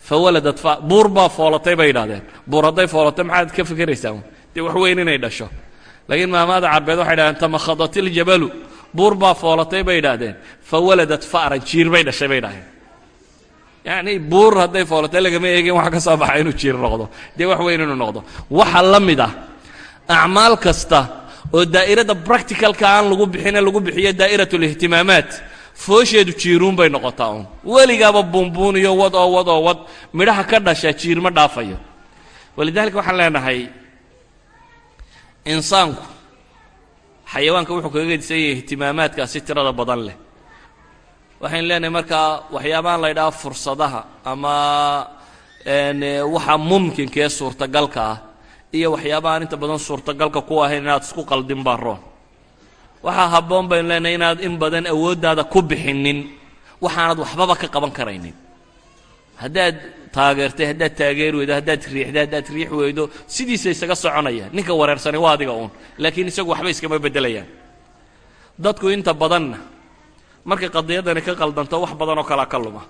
S2: fawaladat fa buur baa foolatay bay idhahdeen buur hadday foolato maxaad ka fekeraysaa dee wax weyn inay dhasho. Laakiin maamaada carbeed waxay dhahdeen tamakhadat iljabalu buur baa foolatay bay idhaahdeen fawaladat fa'ran jiir bay dhashay bay idhahdeen yacni buur hadday foolatay lagama eegin waxa ka soo baxa inuu jiir noqdo. Dee wax weyn inuu noqdo. Waxa la mid ah acmaal kasta oo daa'irada practicalka aan lagu bixine lagu bixiyo daa'irat lihtimaamaat foosheedu jiiruun bay noqotaa uun. Weligaaba buunbuuniyo wad oo wad oo wad midhaha ka dhasha jiir ma dhaafayo. Walidaalika waxaan leenahay insaanku xayawaanka wuxuu kaga gedisan yahay ihtimaamaadkaasi tirada badan leh. Waxaynu leenahay markaa waxyaabahan la ydhaha fursadaha ama waxa mumkinka ee suurtagalka ah iyo waxyaabahaan inta badan suurtagalka ku ahayn inaad isku qaldin baa roon waxaa habboon baynu leenahay inaad in badan awooddaada ku bixinin waxaanad waxbaba ka qaban karaynin. Haddaad taageertay haddaad taageeri weydo haddaad riixday haddaad riix weydo sidiisa isaga soconaya ninka wareersani waa adiga uun laakiin isagu waxba iskama beddelayaan. Dadku inta badanna markay qadiyaddani ka qaldanto wax badan oo kalea ka luma.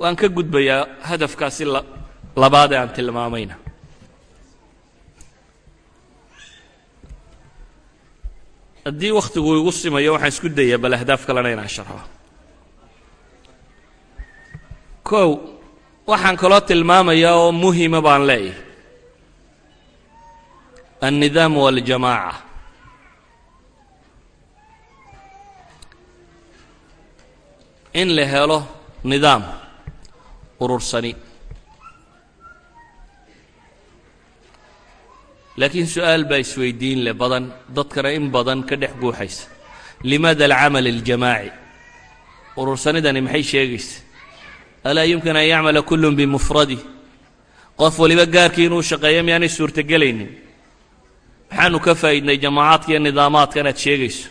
S2: Waan ka gudbayaa hadafkaasi labaad ee aan tilmaamayna haddii wakhtigu igu simayo waxaan isku dayaa bal ahdaaf kalena inaan sharxo. Kow waxaan kaloo tilmaamayaa oo muhima baan leeyahay. Alnidaam waاljamaaca in la helo nidaam urursani laakiin su'aal baa isweydiin leh badan dadkana in badan ka dhex guuxaysa limaada alcamal aljamaaci urursanidani maxay sheegaysa? Alaa yumkin an yacmala kullun bimufradih qof waliba gaarkii inuu shaqeeyo miyaanay suurtogelaynin maxaanu ka faa'iidnay jamaacaadka iyo nidaamaadkan aad sheegayso?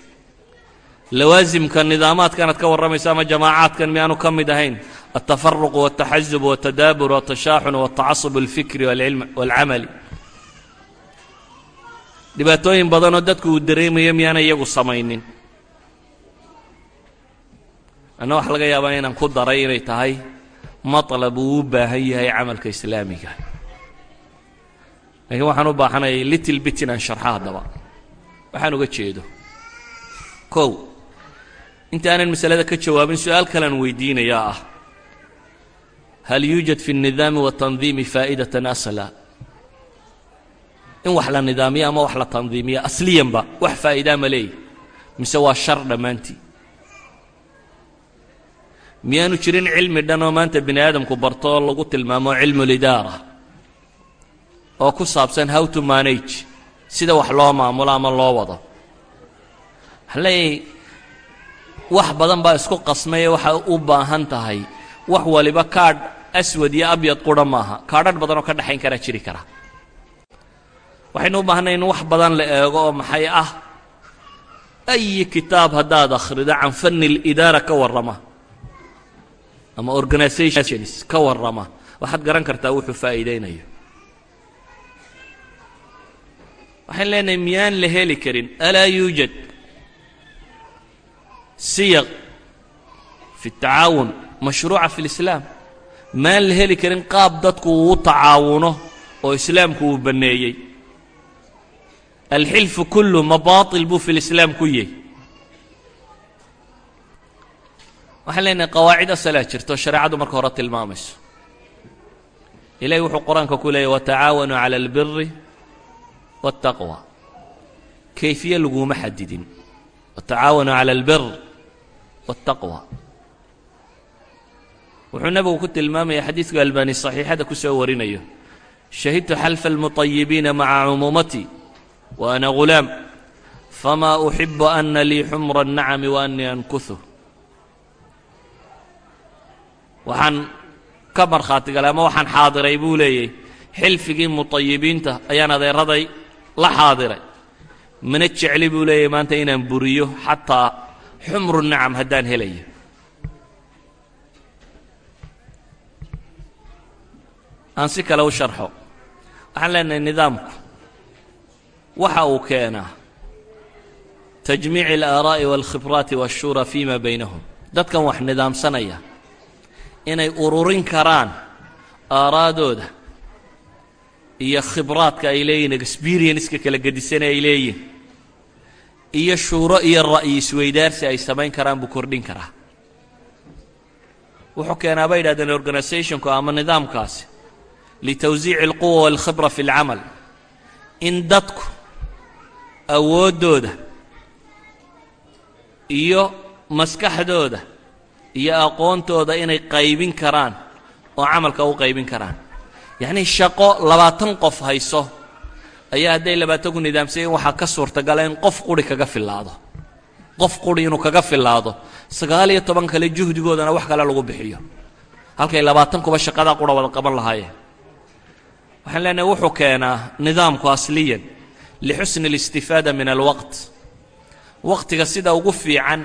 S2: Lawaasimka nidaamaadkan aad ka warramayso ama jamaacaadkan miyaanu ka mid ahayn? Altafaruq waltaxasub waltadaabur waltashaaxun waltacasub alfikri walcamali dhibaatooyin badanoo dadku uu dareemayo miyaanay iyagu samaynin anna waxa laga yaabaa inaan ku daray inay tahay maطlab uu u baahan yahay camalka islaamiga laakiin waxaan u baahanayay little bit inaan sharxo haddaba waxaan uga jeedo kow intaanan masalada ka jawaabin su-aal kalean weydiinayaa ah hal yuujad fi الnidaami watandiimi faa'idatan asla in wax la nidaamiyo ama wax la tandiimiyo asliyanba wax faa'iidaa ma leeyahy mise waa shar dhammaantii. Miyaanu jirin cilmi dhan oo maanta bini aadamku barto oo lagu tilmaamo cilmu lidaara. Oo ku saabsan how to manage sida wax loo maamulo ama loo wado. Waxaan leeyahay wax badan baa isku qasmaye waxay u baahan tahay. Wax waliba kaadh aswad iyo abyad qura maaha. Kaadhadh badan oo ka dhexayn karaa jiri kara waxaynu u baahnay in wax badan la eego oo maxay ah. Ayi kitaab haddaad akhrido can fanni lidaara ka warrama. Ama organizations ka warrama. Waxaad garan kartaa wuxuu faa'iidaynayo. Waxaan leenahay miyaan la heli karin? Alaa yuujad siyaq. Fi اtacaawun mashruuca fi اlislaam maan la heli karin? Qaab dadku uu tacaawuno oo islaamku uu banneeyey alxilfu kullu ma baaطil buu fi lislaam ku yahy waxaan leenahay qawaacid asalaa jirto shareecadu marka hore tilmaamayso ilahi wuxuu qur-aanka ku leeyay watacaawanuu cala albiri waاtaqwa kayfiye laguma xadidin watacaawanuu cala albir waاtaqwa wuxuu nebigu ku tilmaamaya xadiidku albani saxiixada ku soo warinayo shahidtu xalfa almuطayibiina maca cumuumatii wa ana gulaam fama uxibu ana lii xumra الnacami wa anii ankuhu waxaan ka markhaati galay ama waxaan xaadiray buu leeyay xilfigii mutayibiinta ayaan adeeraday la xaadiray mana jecli buu leeyahy maanta inaan buriyo xataa xumru nacam haddaan helayo aan si kale u sharxo waxaan leenahay nidaamku waxa uu keenaa tajmiici alaaraa'i waalkhibraati waashuura fima baynahum. Dadkan wax nidaamsanaya inay ururin karaan aaraadooda iyo khibraadka ay leeyihiin experienska kala gedisane ay leeyihiin iyo shuuro iyo ra'yi isweydaarsi ay samayn karaan buu kordhin karaa. Wuxuu keenaa bay yidhahdeen organizationku ama nidaamkaasi litawsiici alquwa waalkhibra fi اlcamal in dadku awooddooda iyo maskaxdooda iyo aqoontooda inay qaybin karaan oo camalka u qaybin karaan. Yacnii shaqo labaatan qof hayso ayaa hadday labaatanku nidaamsayen waxaa ka suurtagala in qof quri kaga fillaado. Qof quri inuu kaga fillaado. Sagaal iyo toban kale juhdigoodana wax kale lagu bixiyo. Halkay labaatan kuba shaqadaa qura wada qaban lahaayeen. Waxaan leenahay wuxuu keenaa nidaamku asliyan lixusni اlistifaada min alwaqt waqtiga sida ugu fiican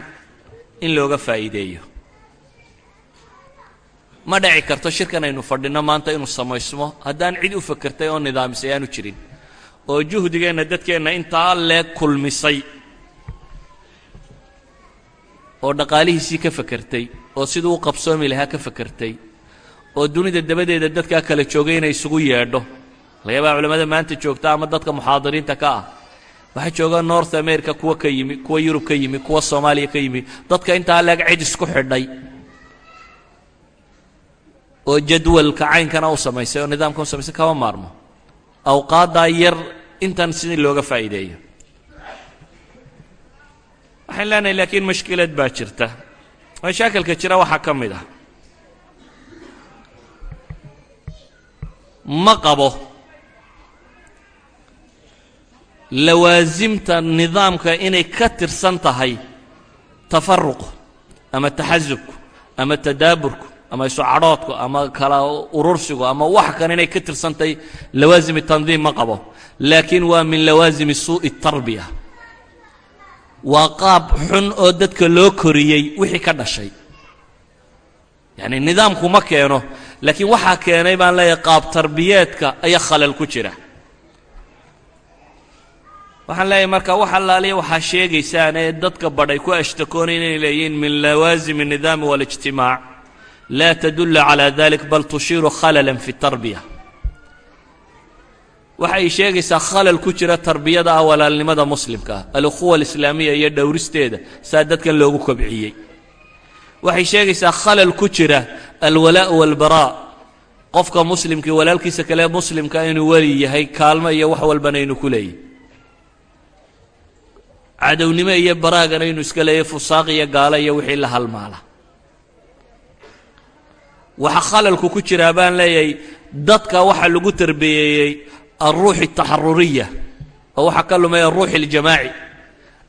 S2: in looga faa'iideeyo ma dhici karto shirkan aynu fadhinno maanta inuu samaysmo haddaan cid u fakertay oo nidaamisay aanu jirin oo juhdigeenna dadkeenna intaa leeg kulmisay oo dhaqaalihiisii ka fakertay oo siduu u qabsoomi lahaa ka fakertay oo dunida dabadeeda dadkaa kala joogay inay isugu yeedho laga yaabaa culimmada maanta joogta ama dadka muxaadiriinta ka ah? Waxaa jooga north america kuwa ka yimi kuwa yurub ka yimi kuwa soomaaliya ka yimi. Dadka intaa leeg cid isku xidhay oo jadwalka caynkana u samaysay oo nidaamka u samaysay kama maarmo. Awqaaddaa yar intan sidii looga faa'iideeyo. Waxaan leenahay laakiin mashkilad baa jirta. Mashaakilka jira waxaa ka mid ah. Ma qabo lawaasimta nidaamka inay ka tirsan tahay tafaruqu ama taxasubku ama tadaaburku ama isu cadhoodku ama kala urursigu ama wax kan inay ka tirsan tahay lawaasim tandiim ma qabo. Laakiin waa min lawaasimi suu'i tarbiya. Waa qaab xun oo dadka loo koriyey wixii ka dhashay. Yacni nidaamku ma keeno laakiin waxaa keenay baan leeyahay qaab tarbiyeedka ayaa khalal ku jira waxaan leeyahay marka wax allaaliya waxaa sheegaysaan ee dadka badhay ku ashtakoonayn inay leeyihiin min lawaasimi الnidaami waاlijtimaac laa tadula calى dalik bal tushiiru khalala fi الtarbiya waxay sheegaysaa khalal ku jira tarbiyada ah walaalnimada muslimka ah alukhuwa alislaamiya iyo dhowristeeda saa dadkan loogu kobciyey waxay sheegaysaa khalal ku jira alwalaa' walbaraa qofka muslimkii walaalkiisa kale muslimka inuu weli yahay kaalmo iyo wax walbana inuu ku leeyahy cadownimo iyo baraagana inuu iska leeyahy fusaaq iyo gaalo iyo wixii la halmaala. Waxa khalalku ku jiraa baan leeyahay dadka waxaa lagu tarbiyeeyey alruux altaxaruriya oo waxaa ka lumay alruux aljamaaci.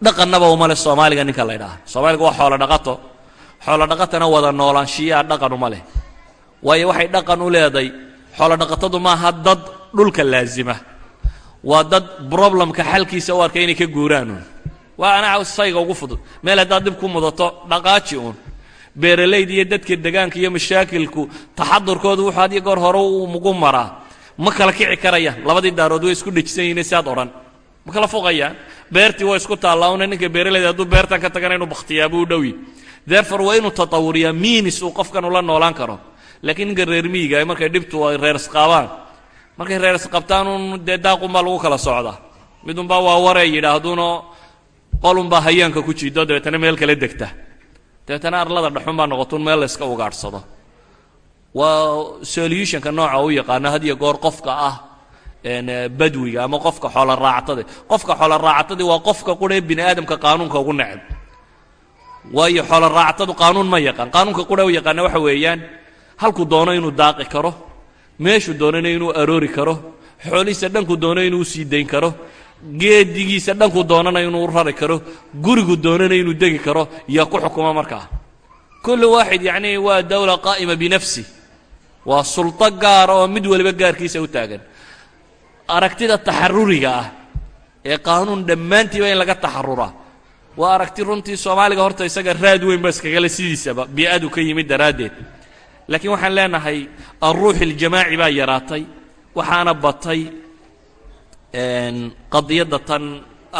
S2: Dhaqannaba uma leh soomaaliga ninka la ydhaha soomaaliga waa xoolo dhaqato. Xoolo dhaqatana wada noolaanshiyaa dhaqan uma leh. Waayo waxay dhaqan u leeday xoolo dhaqatadu maaha dad dhulka laasima waa dad broblemka xalkiisa u arkay inay ka guuraan uun waa anaa sayga ugu fudud. Meel haddaad dib ku mudato dhaqaaji uun. Beeralayda iyo dadka degaanka iyo mashaakilku taxadurkoodu wuxuu had iyo goor hore ugu maraa. Ma kala kici karayaan. Labadii daarood way isku dhejisan yihiin si aad odhan. Ma kala foqayaan. Beertii waa isku taallaa una ninka beeralayda hadduu beertan ka tagana inuu bakhtiyaabuu u dhowi. Therefore waa inuu tatawuriyaa miinis uu qofkan ula noolaan karo. Laakiin ninka reer miyiga markay dhibtu ay reersqaabaan markay reersqabtaan un dee daaqunbaa lagu kala socdaa. Midunbaa waa waree yidhaahduno qolunbaa hayaanka ku jiido dabeetana meel kala degta. Dabeetana arlada dhaxunbaa noqotun meel layska ugaadhsado waa solutionka nooca u yaqaano had iyo goor qofka ah badwiga ama qofka xoola raacatade qofka xoola raacatadii waa qofka quree bini aadamka qaanuunka ugu neceb. Waayo xoola raacatadu qaanuun ma yaqaan. Qaanuunka qura u yaqaana waxa weeyaan halkuu doono inuu daaqi karo meeshuu doonana inuu aroori karo xoolihiisa dhankuu doono inuu u sii dayn karo geedigiisa dhankuu doonana inuu rari karo gurigu doonana inuu degi karo yaa ku xukuma markaa. Kullu waaxid yacni waa dawla qaa'ima binafsi waa sulto gaara oo mid waliba gaarkiisa u taagan. Aragtida taxaruriga ah ee qaanuun dhammaantiiba in laga taxaruraa. Waa aragti runtii soomaaliga horta isaga raad weyn ba iskagale sidiisaba bii'adu ka yimid daraaddeed. Laakiin waxaan leenahay alruux iljamaaci baa yaraatay waxaana batay qadiyadda tan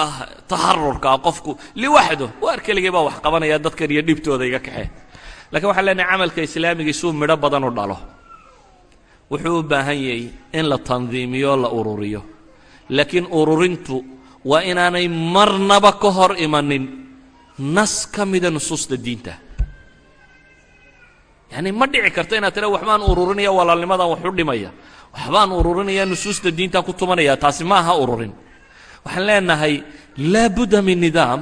S2: ah taxarurka ah qofku liwaxdo waar keligay baa wax qabanaya dadkan iyo dhibtooda iga kaxee lakiin waxaan leenahay camalka islaamigii suu midho badan u dhalo. Wuxuu u baahan yahay in la tandiimiyo la ururiyo. Laakiin ururintu waa inaanay marnaba ka hor imanin. Nas ka mida nusuusta diinta yacni ma dhici karto inaad tira waxbaan ururinaya walaalnimadan wax u dhimaya. Waxbaan ururinaya nusuusta diintaan ku tumanaya taasi ma aha ururin. Waxaan leenahay laabudda min nidaam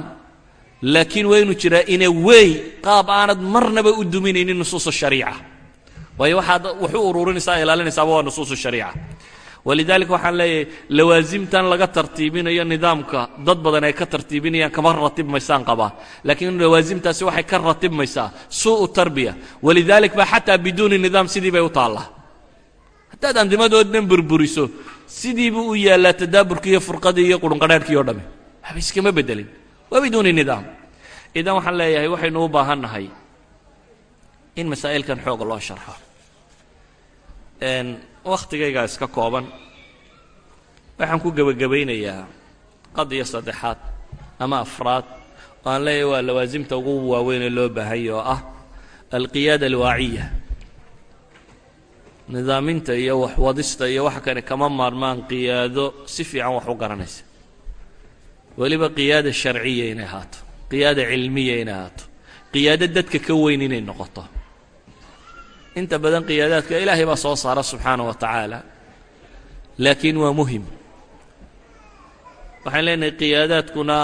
S2: laakiin waa inuu jiraa ina wey qaab aanad marnaba u duminaynin nusuusa shariica. Waayo waxaad wax u ururinaysaa ilaalinaysaaba waa nusuusu shariica walidaalika waxaan leeyahay lawaasimtan laga tartiibinayo nidaamka. Dad badan ay ka tartiibinayaan kama ratibmaysaan qabaa. Laakiin lawaasimtaasi waxay ka ratibmaysaa suu'u tarbiya. Walidaalik ba xataa biduuni nidaam sidii bay u taallaa. Haddaad andimadood dhan burburiso sidiibuu u yaallaa tadaaburkii iyo furqadii iyo qurunqadhaadhkii o dhamme waxba iskama beddelin waa biduuni nidaam. Idan waxaan leeyahay waxaynu u baahan nahay in masaa'ilkan xooga loo sharxo wakhtigaygaa iska kooban. Waxaan ku gebagabaynayaa qadiya saddexaad ama afraad. Oo aan leeyahay waa lawaasimta ugu waaweynee loo baahanya oo ah alqiyaada alwaaciya. Nidaaminta iyo waxwadista iyo waxa kane kama maarmaan qiyaado si fiican wax u garanaysa. Weliba qiyaada sharciya inay ahaato qiyaada cilmiya inay ahaato qiyaado dadka ka weyn inay noqoto inta badan qiyaadaadka ilaahay baa soo saara subxaana wa tacaala. Laakiin waa muhiim. Waxaan leenahay qiyaadaadkuna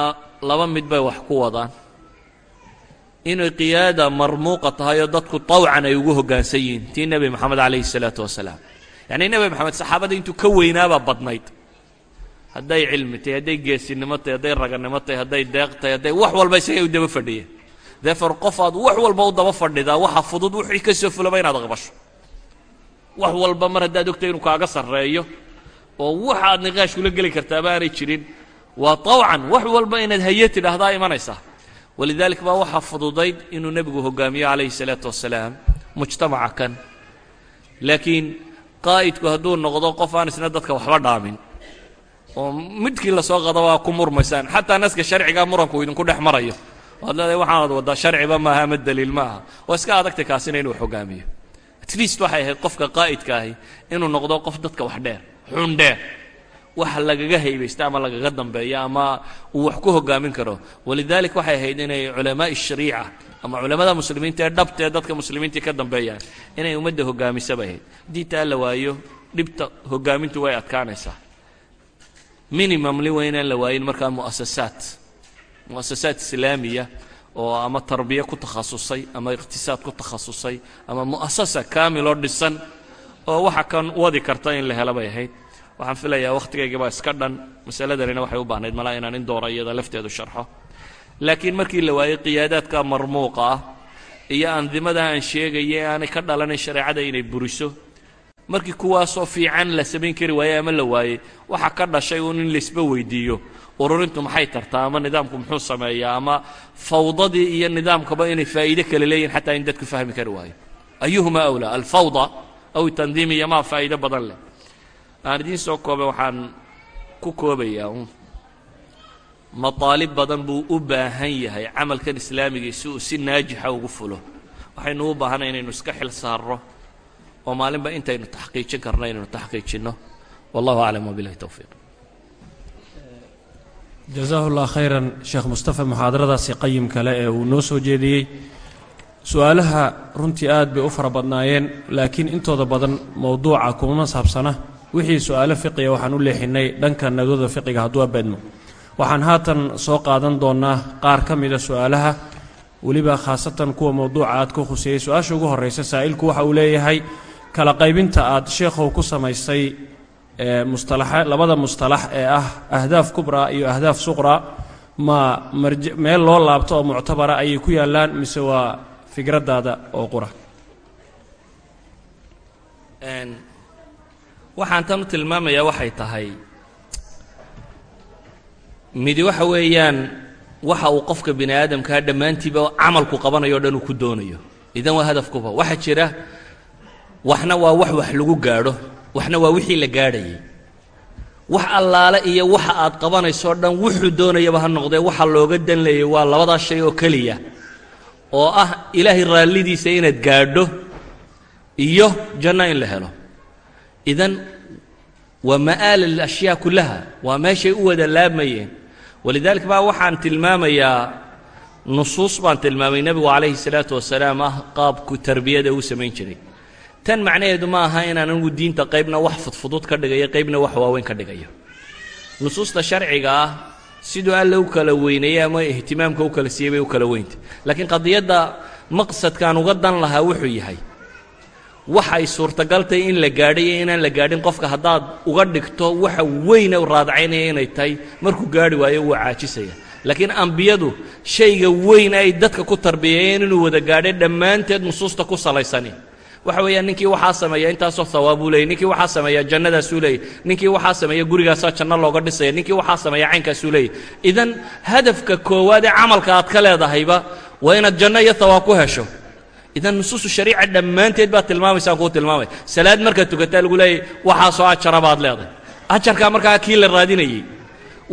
S2: laba mid bay wax ku wadaan. Inay qiyaada marmuuqa tahay oo dadku tawcan ay ugu hoggaansan yihiin tii nebi moxamed calayhi salaatu wasalaam yacnii nebi moxamed saxaabada intuu ka weynaabaa badnayd. Hadday cilmi tahay hadday geesinimo tahay hadday raganimo tahay hadday deeq tahay hadday wax walba deefor qof aad wax walba u daba fadhidaa waxa fudud wixii ka soo fulaba inaad aqbasho. Wax walba mar haddaad ogtay inuu kaaga sarreeyo oo waxa aad niqaash kula geli kartaaba aanay jirin. Waa tawcan wax walba inaad haye tidhaahdaa imanaysaa. Walidaalik baa waxaa fududayd inuu nebigu hogaamiyo calayhi salaatu wasalaam mujtamaca kan laakiin qaa'idku hadduu noqdo qof aan isna dadka waxba dhaamin oo midkii la soo qadabaa ku murmaysaan. Xataa naska sharcigaa muranku idinku dhex marayo waad leedahay waxaanad waddaa sharciba maaha ama daliil ma aha waa iska adagtay kaasina inuu hogaamiyo at least waxay ahayd qofka qaa'idka ahi inuu noqdo qof dadka wax dheer xun dheer. Waxa lagaga haybaysta ama lagaga dambeeya ama uu wax ku hogaamin karo. Walidaalik waxay ahayd inay culamaa'i shariica ama culamada muslimiinta ee dhabta ee dadka muslimiintii ka dambeeyaan inay ummadda hogaamisa bay ahayd. Haddii taa la waayo dhibta hogaamintu way adkaanaysaa. Minimum li waa inaan la waayin markaa mu'asasaat mu'asasaat islaamiya oo ama tarbiya ku takhasusay ama iqhtisaad ku takhasusay ama mu'asasa kaamiloo dhisan oo waxa kan wadi karta in la helo bay ahayd. Waxaan filayaa wakhtigaygabaa iska dhan masaladanina waxay u baahnayd malaa inaan in doora iyada lafteedu sharxo. Laakiin markii la waayey qiyaadaadka marmuuqa ah iyo andimada aan sheegaya aanay ka dhalanayn shareecada inay buriso markii kuwaasoo fiican la samayn kari waayey ama la waayey waxa ka dhashay uun in laysba weydiiyo. Ururintu maxay tartaa? Ama nidaamku muxuu sameeyaa? Ama fawdadii iyo nidaamkaba inay faa'iide kale leeyihiin xataa in dadku fahmi kari waayo? Ayuhumaa awlaa? Alfawda? Aw tandiim iyo maa faa'iido badan leh? Aan idiin soo koobe waxaan ku koobayaa mataalib badan buu u baahan yahay camalkan islaamigii si uu si naajixa ugu fulo. Waxaynu u baahanay inaynu iska xil saarno oo maalinba intaynu taxqiijin karno inaynu taxqiijinno. Wallahu aclam wabilahi towfiiq
S1: jasaahu llah khayran sheekh mustafa muxaadaradaasi qayim kale ee uu noo soo jeediyey. Su'aalaha runtii aad bay u fara badnaayeen laakiin intooda badan mowduuca kuma saabsana. Wixii su'aalo fiqiga waxaan u leexinnay dhanka nadooda fiqiga hadduu abeedno. Waxaan haatan soo qaadan doonnaa qaar ka mida su'aalaha. Weliba khaasatan kuwa mowduuca aad ku khuseeyey su'aasha ugu horraysa saa'ilku waxa uu leeyahay kala qaybinta aad sheekhow ku samaysay mustalaxa labada mustalax ee ah ahdaaf kubraa iyo ahdaaf suqraa ma meel loo laabto oo muctabara ayay ku yaallaan mise waa fikraddaada oo qura?
S2: Waxaan tan u tilmaamayaa waxay tahay midi waxa weeyaan waxa uu qofka bini aadamkaa dhammaantiiba camalku qabanayo o dhan uu ku doonayo. Idan waa hadafkuba waxaa jira waxna waa wax wax lagu gaadho waxna waa wixii la gaadhayay. Wax allaale iyo waxa aad qabanaysoo dhan wuxuu doonayaba ha noqdee waxa looga dan leeyay waa labadaas shay oo keliya oo ah ilaahay raallidiisa inaad gaadho iyo janno in la helo. Idan waa ma'aal alashyaa kullaha waa meeshay u wada laabmayeen. Walidaalika baa waxaan tilmaamayaa nusuus baan tilmaamay nebigu calayhi salaatu wasalaam ah qaabku tarbiyada uu samayn jiray tan macnaheedu ma aha inaan anigu diinta qaybna wax fudfudud ka dhigayo qaybna wax waaweyn ka dhigayo. Nusuusta sharciga ah siduu alle u kala weyneeyey ama ihtimaamka u kala siiyey bay u kala weyntay laakiin qadiyadda maqsadkaan uga dan lahaa wuxuu yahay waxay suurtagaltay in la gaadhay iyo inaan la gaadhin qofka haddaad uga dhigto waxa weyna raadacaynaya inay tahay markuu gaadhi waayo wuu caajisaya. Laakiin ambiyadu shayga weyn ay dadka ku tarbiyeeyeen inuu wada gaadhay dhammaanteed nusuusta ku salaysani waxa weeyaan ninkii waxaa sameeya intaasoo hawaabuu leeyay. Ninkii waxaa sameeya jannadaasuu leeyay. Ninkii waxaa sameeya gurigaasaa janno looga dhisaya ninkii waxaa sameeya caynkaasuu leeyay. Idan hadafka koowaad ee camalka aad ka leedahayba waa inaad janno iyo hawaab ku hesho. Idan nusuusu shariica dhammaanteed baad tilmaamaysaan kuu tilmaamaya salaad markaad tukataa lagu leeyay waxaasoo ajara baad leedahay ajarkaa markaa kii la raadinayey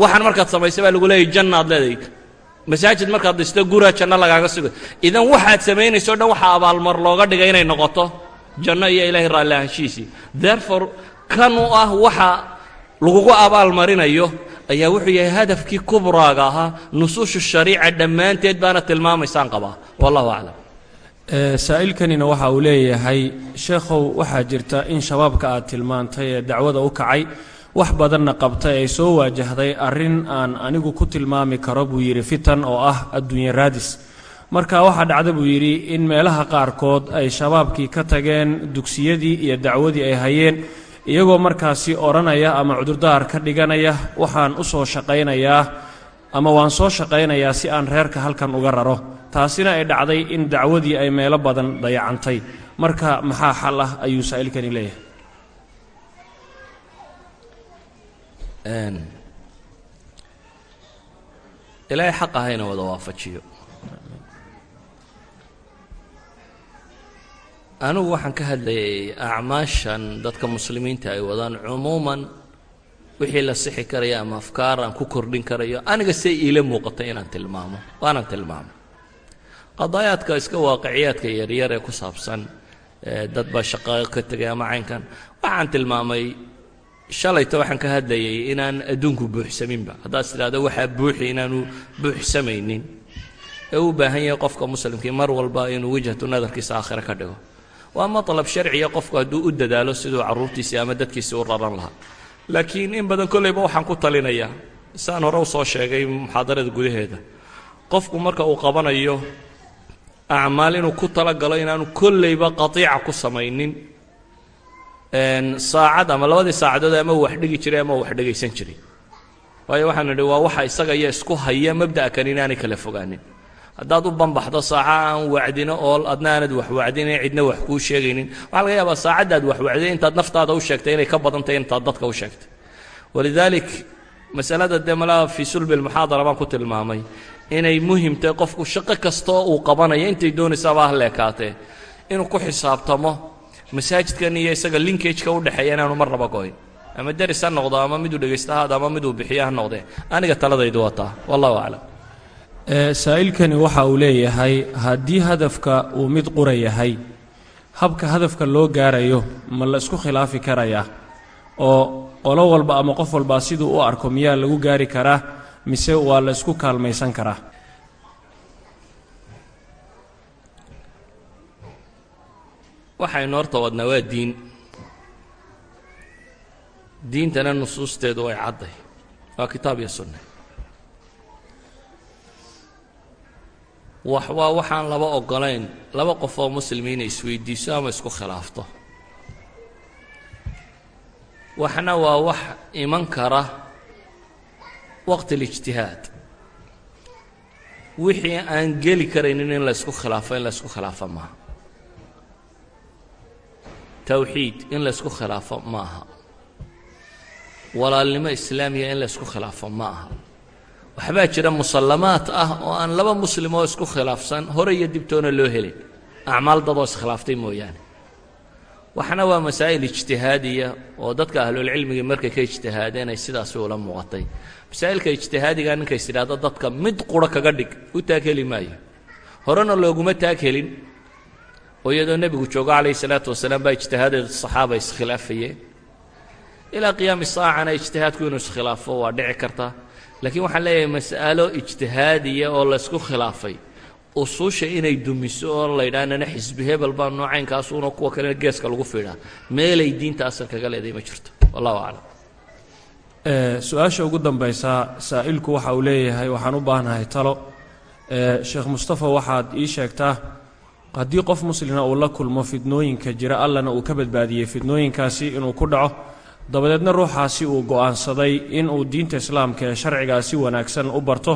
S2: waxaan markaad samaysay baa lagu leeyay jannaad leedahay masaajid markaad dhisto guraa janno lagaaga suga idan waxaad samaynayso o dhan waxaa abaalmar looga dhigay inay noqoto janno iyo ilaahay raalli ahaanshihiisii therefore kan u ah waxa lagugu abaalmarinayo ayaa wuxuu yahay hadafkii kubraaga ahaa nusuushu shariica dhammaanteed baana tilmaamaysaan qabaa. Wallahu aclam.
S1: Saa'ilkanina waxa uu leeyahay sheekhow waxaa jirta in shabaabka aad tilmaantay ee dacwada u kacay wax badanna qabtay ay soo waajahday arrin aan anigu ku tilmaami karo buu yidhi fitan oo ah adduunye raadis. Marka waxaa dhacda buu yidhi in meelaha qaarkood ay shabaabkii ka tageen dugsiyadii iyo dacwadii ay hayeen iyagoo markaasi odhanaya ama cudurdaar ka dhiganaya waxaan u soo shaqaynayaa ama waan soo shaqaynayaa si aan reerka halkan uga raro. Taasina ay dhacday in dacwadii ay meelo badan dayacantay. Marka maxaa xal ah ayuu saa'ilkani leeyahay
S2: ilaahay xaq ahayna wada waafajiyo. Anigu waxaan ka hadlayay acmaashan dadka muslimiinta ay wadaan cumuuman wixii la sixi karaya ama afkaar aan ku kordhin karayo. Aniga say iila muuqatay inaan tilmaamo waanaan tilmaamo. Qadaayaadka iska waaqiciyaadka yaryar ee ku saabsan dad baa shaqaayo ka tegay ama caynkan waxaan tilmaamay shalayta waxaan ka hadlayay inaan adduunku buuxsaminba. Haddaad tidhahdo waxaa buuxi inaanu buuxsamaynin. Ee u baahan yahay qofka muslimkii mar walba inuu wejhatu nadarkiisa aakhire ka dhigo. Waa matlab sharciya qofku hadduu u dadaalo siduu carruurtiisii ama dadkiisii u raran lahaa. Laakiin in badan kollayba waxaan ku talinayaa saan hore u soo sheegay muxaadarada gudaheeda. Qofku marka uu qabanayo acmaal inuu ku talagalo inaanu kollayba qatiica ku samaynin saacad ama labadii saacadood ama wax dhigi jiray ama wax dhegaysan jiray. Waayo waxaan nidhi waa waxa isaga iyo isku haya mabda'a kan inaanay kala fogaanin. Haddaad u banbaxdo saaca aan wacdino ool adna aanad wax wacdine cidna wax kuu sheegaynin. Waxaa laga yaabaa saacaddaad wax wacday intaad naftaada u sheegtay inay ka badan tahay intaad dadka u sheegtay. Walidaalik masalada dee malaa fii sulbi lmuxaadara baan ku tilmaamay. Inay muhiim tahay qofku shaqo kastoo uu qabanayo intay doonaysaaba ha leekaatee. Inuu ku xisaabtamo masaajidkan iyo isaga linkageka u dhexeeya inaanu mar raba goyn ama deris ha noqdo ama miduu dhegaysta haada ama miduu bixiyo ha noqdee. Aniga taladaydu wataa wallahu aclam.
S1: Saa'ilkani waxa uu leeyahay haddii hadafka uu mid qura yahay habka hadafka loo gaarayo ma la isku khilaafi karayaa? Oo qolo walba ama qof walbaa siduu u arko miyaa lagu gaari karaa mise waa la isku kaalmaysan karaa
S2: waxaynu horta wadnaa waa diin. Diintana nusuusteedu way cadday. Waa kitaab iyo sunne wax waa waxaan laba oggolayn. Laba qof oo muslimi inay isweydiiso ama isku khilaafto. Waxna waa wax iman kara waqti اlijtihaad wixii aan geli karaynin in la ysku khilaafo in la ysku khilaafo maaha towxiid in la ysku khilaafo ma aha walaalnimo islaamiya in la ysku khilaafo ma aha waxbaa jira musallamaad ah oo aan laba muslim oo isku khilaafsan hore iyo dibtoona loo helin. Acmaal dadoo iskhilaaftay mooyaane. Waxna waa masaa'il ijtihaadiya oo dadka ahlulcilmiga markay ka ijtihaadeen ay sidaasi ula muuqatay. Masaa'ilka ijtihaadiga ninka is idhaahdo dadka mid qura kaga dhig u taag heli maayo. Horena looguma taag helin oo iyadoo nebigu joogo calayhi salaatu wasalaam baa ijtihaadeed saxaaba iskhilaafayeen ilaa qiyaami saacana ijtihaadku inuu iskhilaafo waa dhici kartaa laakiin waxaan leeyahay mas'alo ijtihaadiya oo laysku khilaafay. Usuusha inay dumiso oo la yidhaha nana xisbi hebel baa noocaynkaasuuna kuwa kalena geeska lagu fiidhaa. Meelay diinta asal kaga leedahay ma jirto. Wallahu aclam.
S1: Su'aasha ugu dambaysa saa'ilku waxa uu leeyahay waxaan u baahnahay talo. Sheekh mustafa waxaad ii sheegtaa haddii qof muslina uu la kulmo fidnooyinka jira allana uu ka badbaadiyey fidnooyinkaasi inuu ku dhaco dabadeedna ruuxaasi uu go'aansaday inuu diinta islaamka ee sharcigaa si wanaagsan u barto.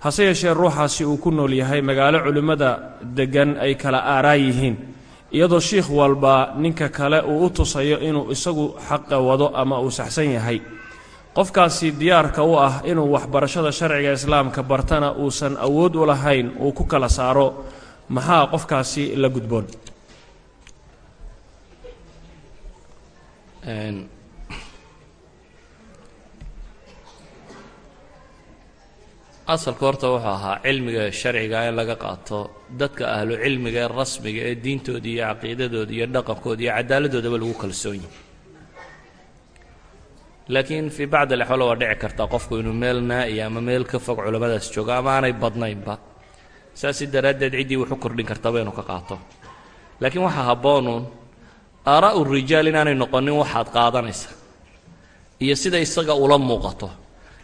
S1: Hase yeeshee ruuxaasi uu ku nool yahay magaalo culimmada deggan ay kala aaraa yihiin iyadoo shiikh walba ninka kale uu u tusayo inuu isagu xaqa wado ama uu saxsan yahay. Qofkaasi diyaarka u ah inuu waxbarashada sharciga islaamka bartana uusan awood u lahayn uu ku kala saaro maxaa qofkaasi la gudboon?
S2: Asalka horta wuxuu ahaa cilmiga sharciga in laga qaato dadka ahlu cilmiga ee rasmiga ee diintooda iyo caqiidadooda iyo dhaqankooda iyo cadaaladdoodaba lagu kalsoon yahay. Laakiin fii bacd alaxwaal waa dhici kartaa qofku inuu meel naa'iya ama meel ka fog culammadaas joogo ama aanay badnaynba saasi daraaddeed ciddii wuxu kordhin kartaba inuu ka qaato. Laakiin waxaa habboonuun aaraa'u rijaal inaanay noqonin waxaad qaadanaysa. Iyo sida isaga ula muuqato.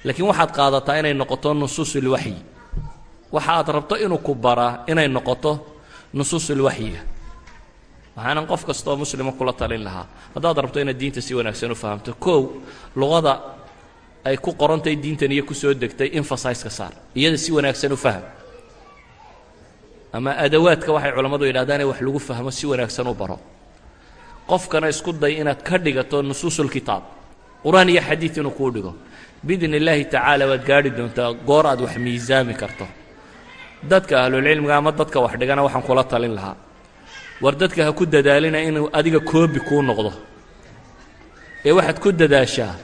S2: Laakiin waxaad qaadataa inay noqoto nusuusulwaxyi waxa aad rabto inuu ku baraa inay noqoto nusuusulwaxyiga waxaanan qof kastaoo muslima kula talin lahaa. Haddaad rabto inaad diinta si wanaagsan u fahamto kow luqada ay ku qorantahay diintan iyo ku soo degtay emfasaiska saar. Iyada si wanaagsan u faham ama adawaadka waxay culammadu yidhahdaane wax lagu fahmo si wanaagsan u baro. Qofkana isku day inaad ka dhigato nusuusulkitaab qur'aan iyo xadiid inuu kuu dhigo. Biidn illaahi tacaala waad gaadhi doontaa goor aad wax miisaami karto. Dadka ahlulcilmiga ama dadka wax dhigana waxaan kula talin lahaa. War dadka ha ku dadaalina inuu adiga koobi kuu noqdo. Ee waxaad ku dadaashaa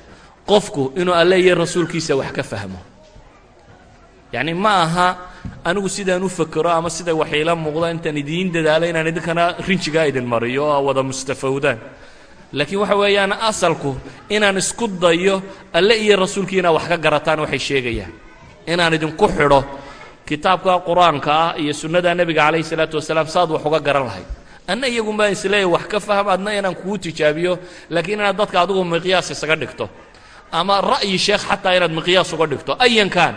S2: qofku inuu alle iyo rasuulkiisa wax ka fahmo yacni ma aha anigu sidaan u fakero ama siday waxiila muuqda intaan idiin dadaalo inaan idinkana rinjigaa idin mariyo oo wada mustafawdaan. Laakiin waxa weeyaan asalku inaan isku dayo alle iyo rasuulkii inaad wax ka garataan waxay sheegayaan. Inaan idinku xidho kitaabka qur'aanka ah iyo sunnada nebiga calayhi salaatu wasalaam saad wax uga garan lahayd. Anna iyagun baan isleeyahy wax ka faham adna inaan kugu tijaabiyo laakiin inaad dadka adigu miqyaas isaga dhigto. Ama ra'yi sheekh xataa inaad miqyaas uga dhigto ayankan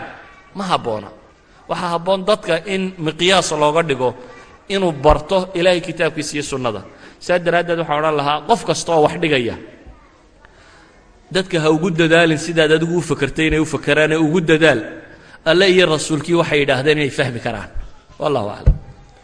S2: ma habboona waxaa habboon dadka in miqyaas looga dhigo inuu barto ilaahay kitaabkiisa iyo sunnada. Saa daraaddeed waxaan odhan lahaa qof kasta oo wax dhigaya dadka ha ugu dadaalin sidaad adigu u fakertay inay u fakeraane ugu dadaal. Alle iyo rasuulkii waxay yidhaahdeen inay fahmi karaan. Wallahu aclam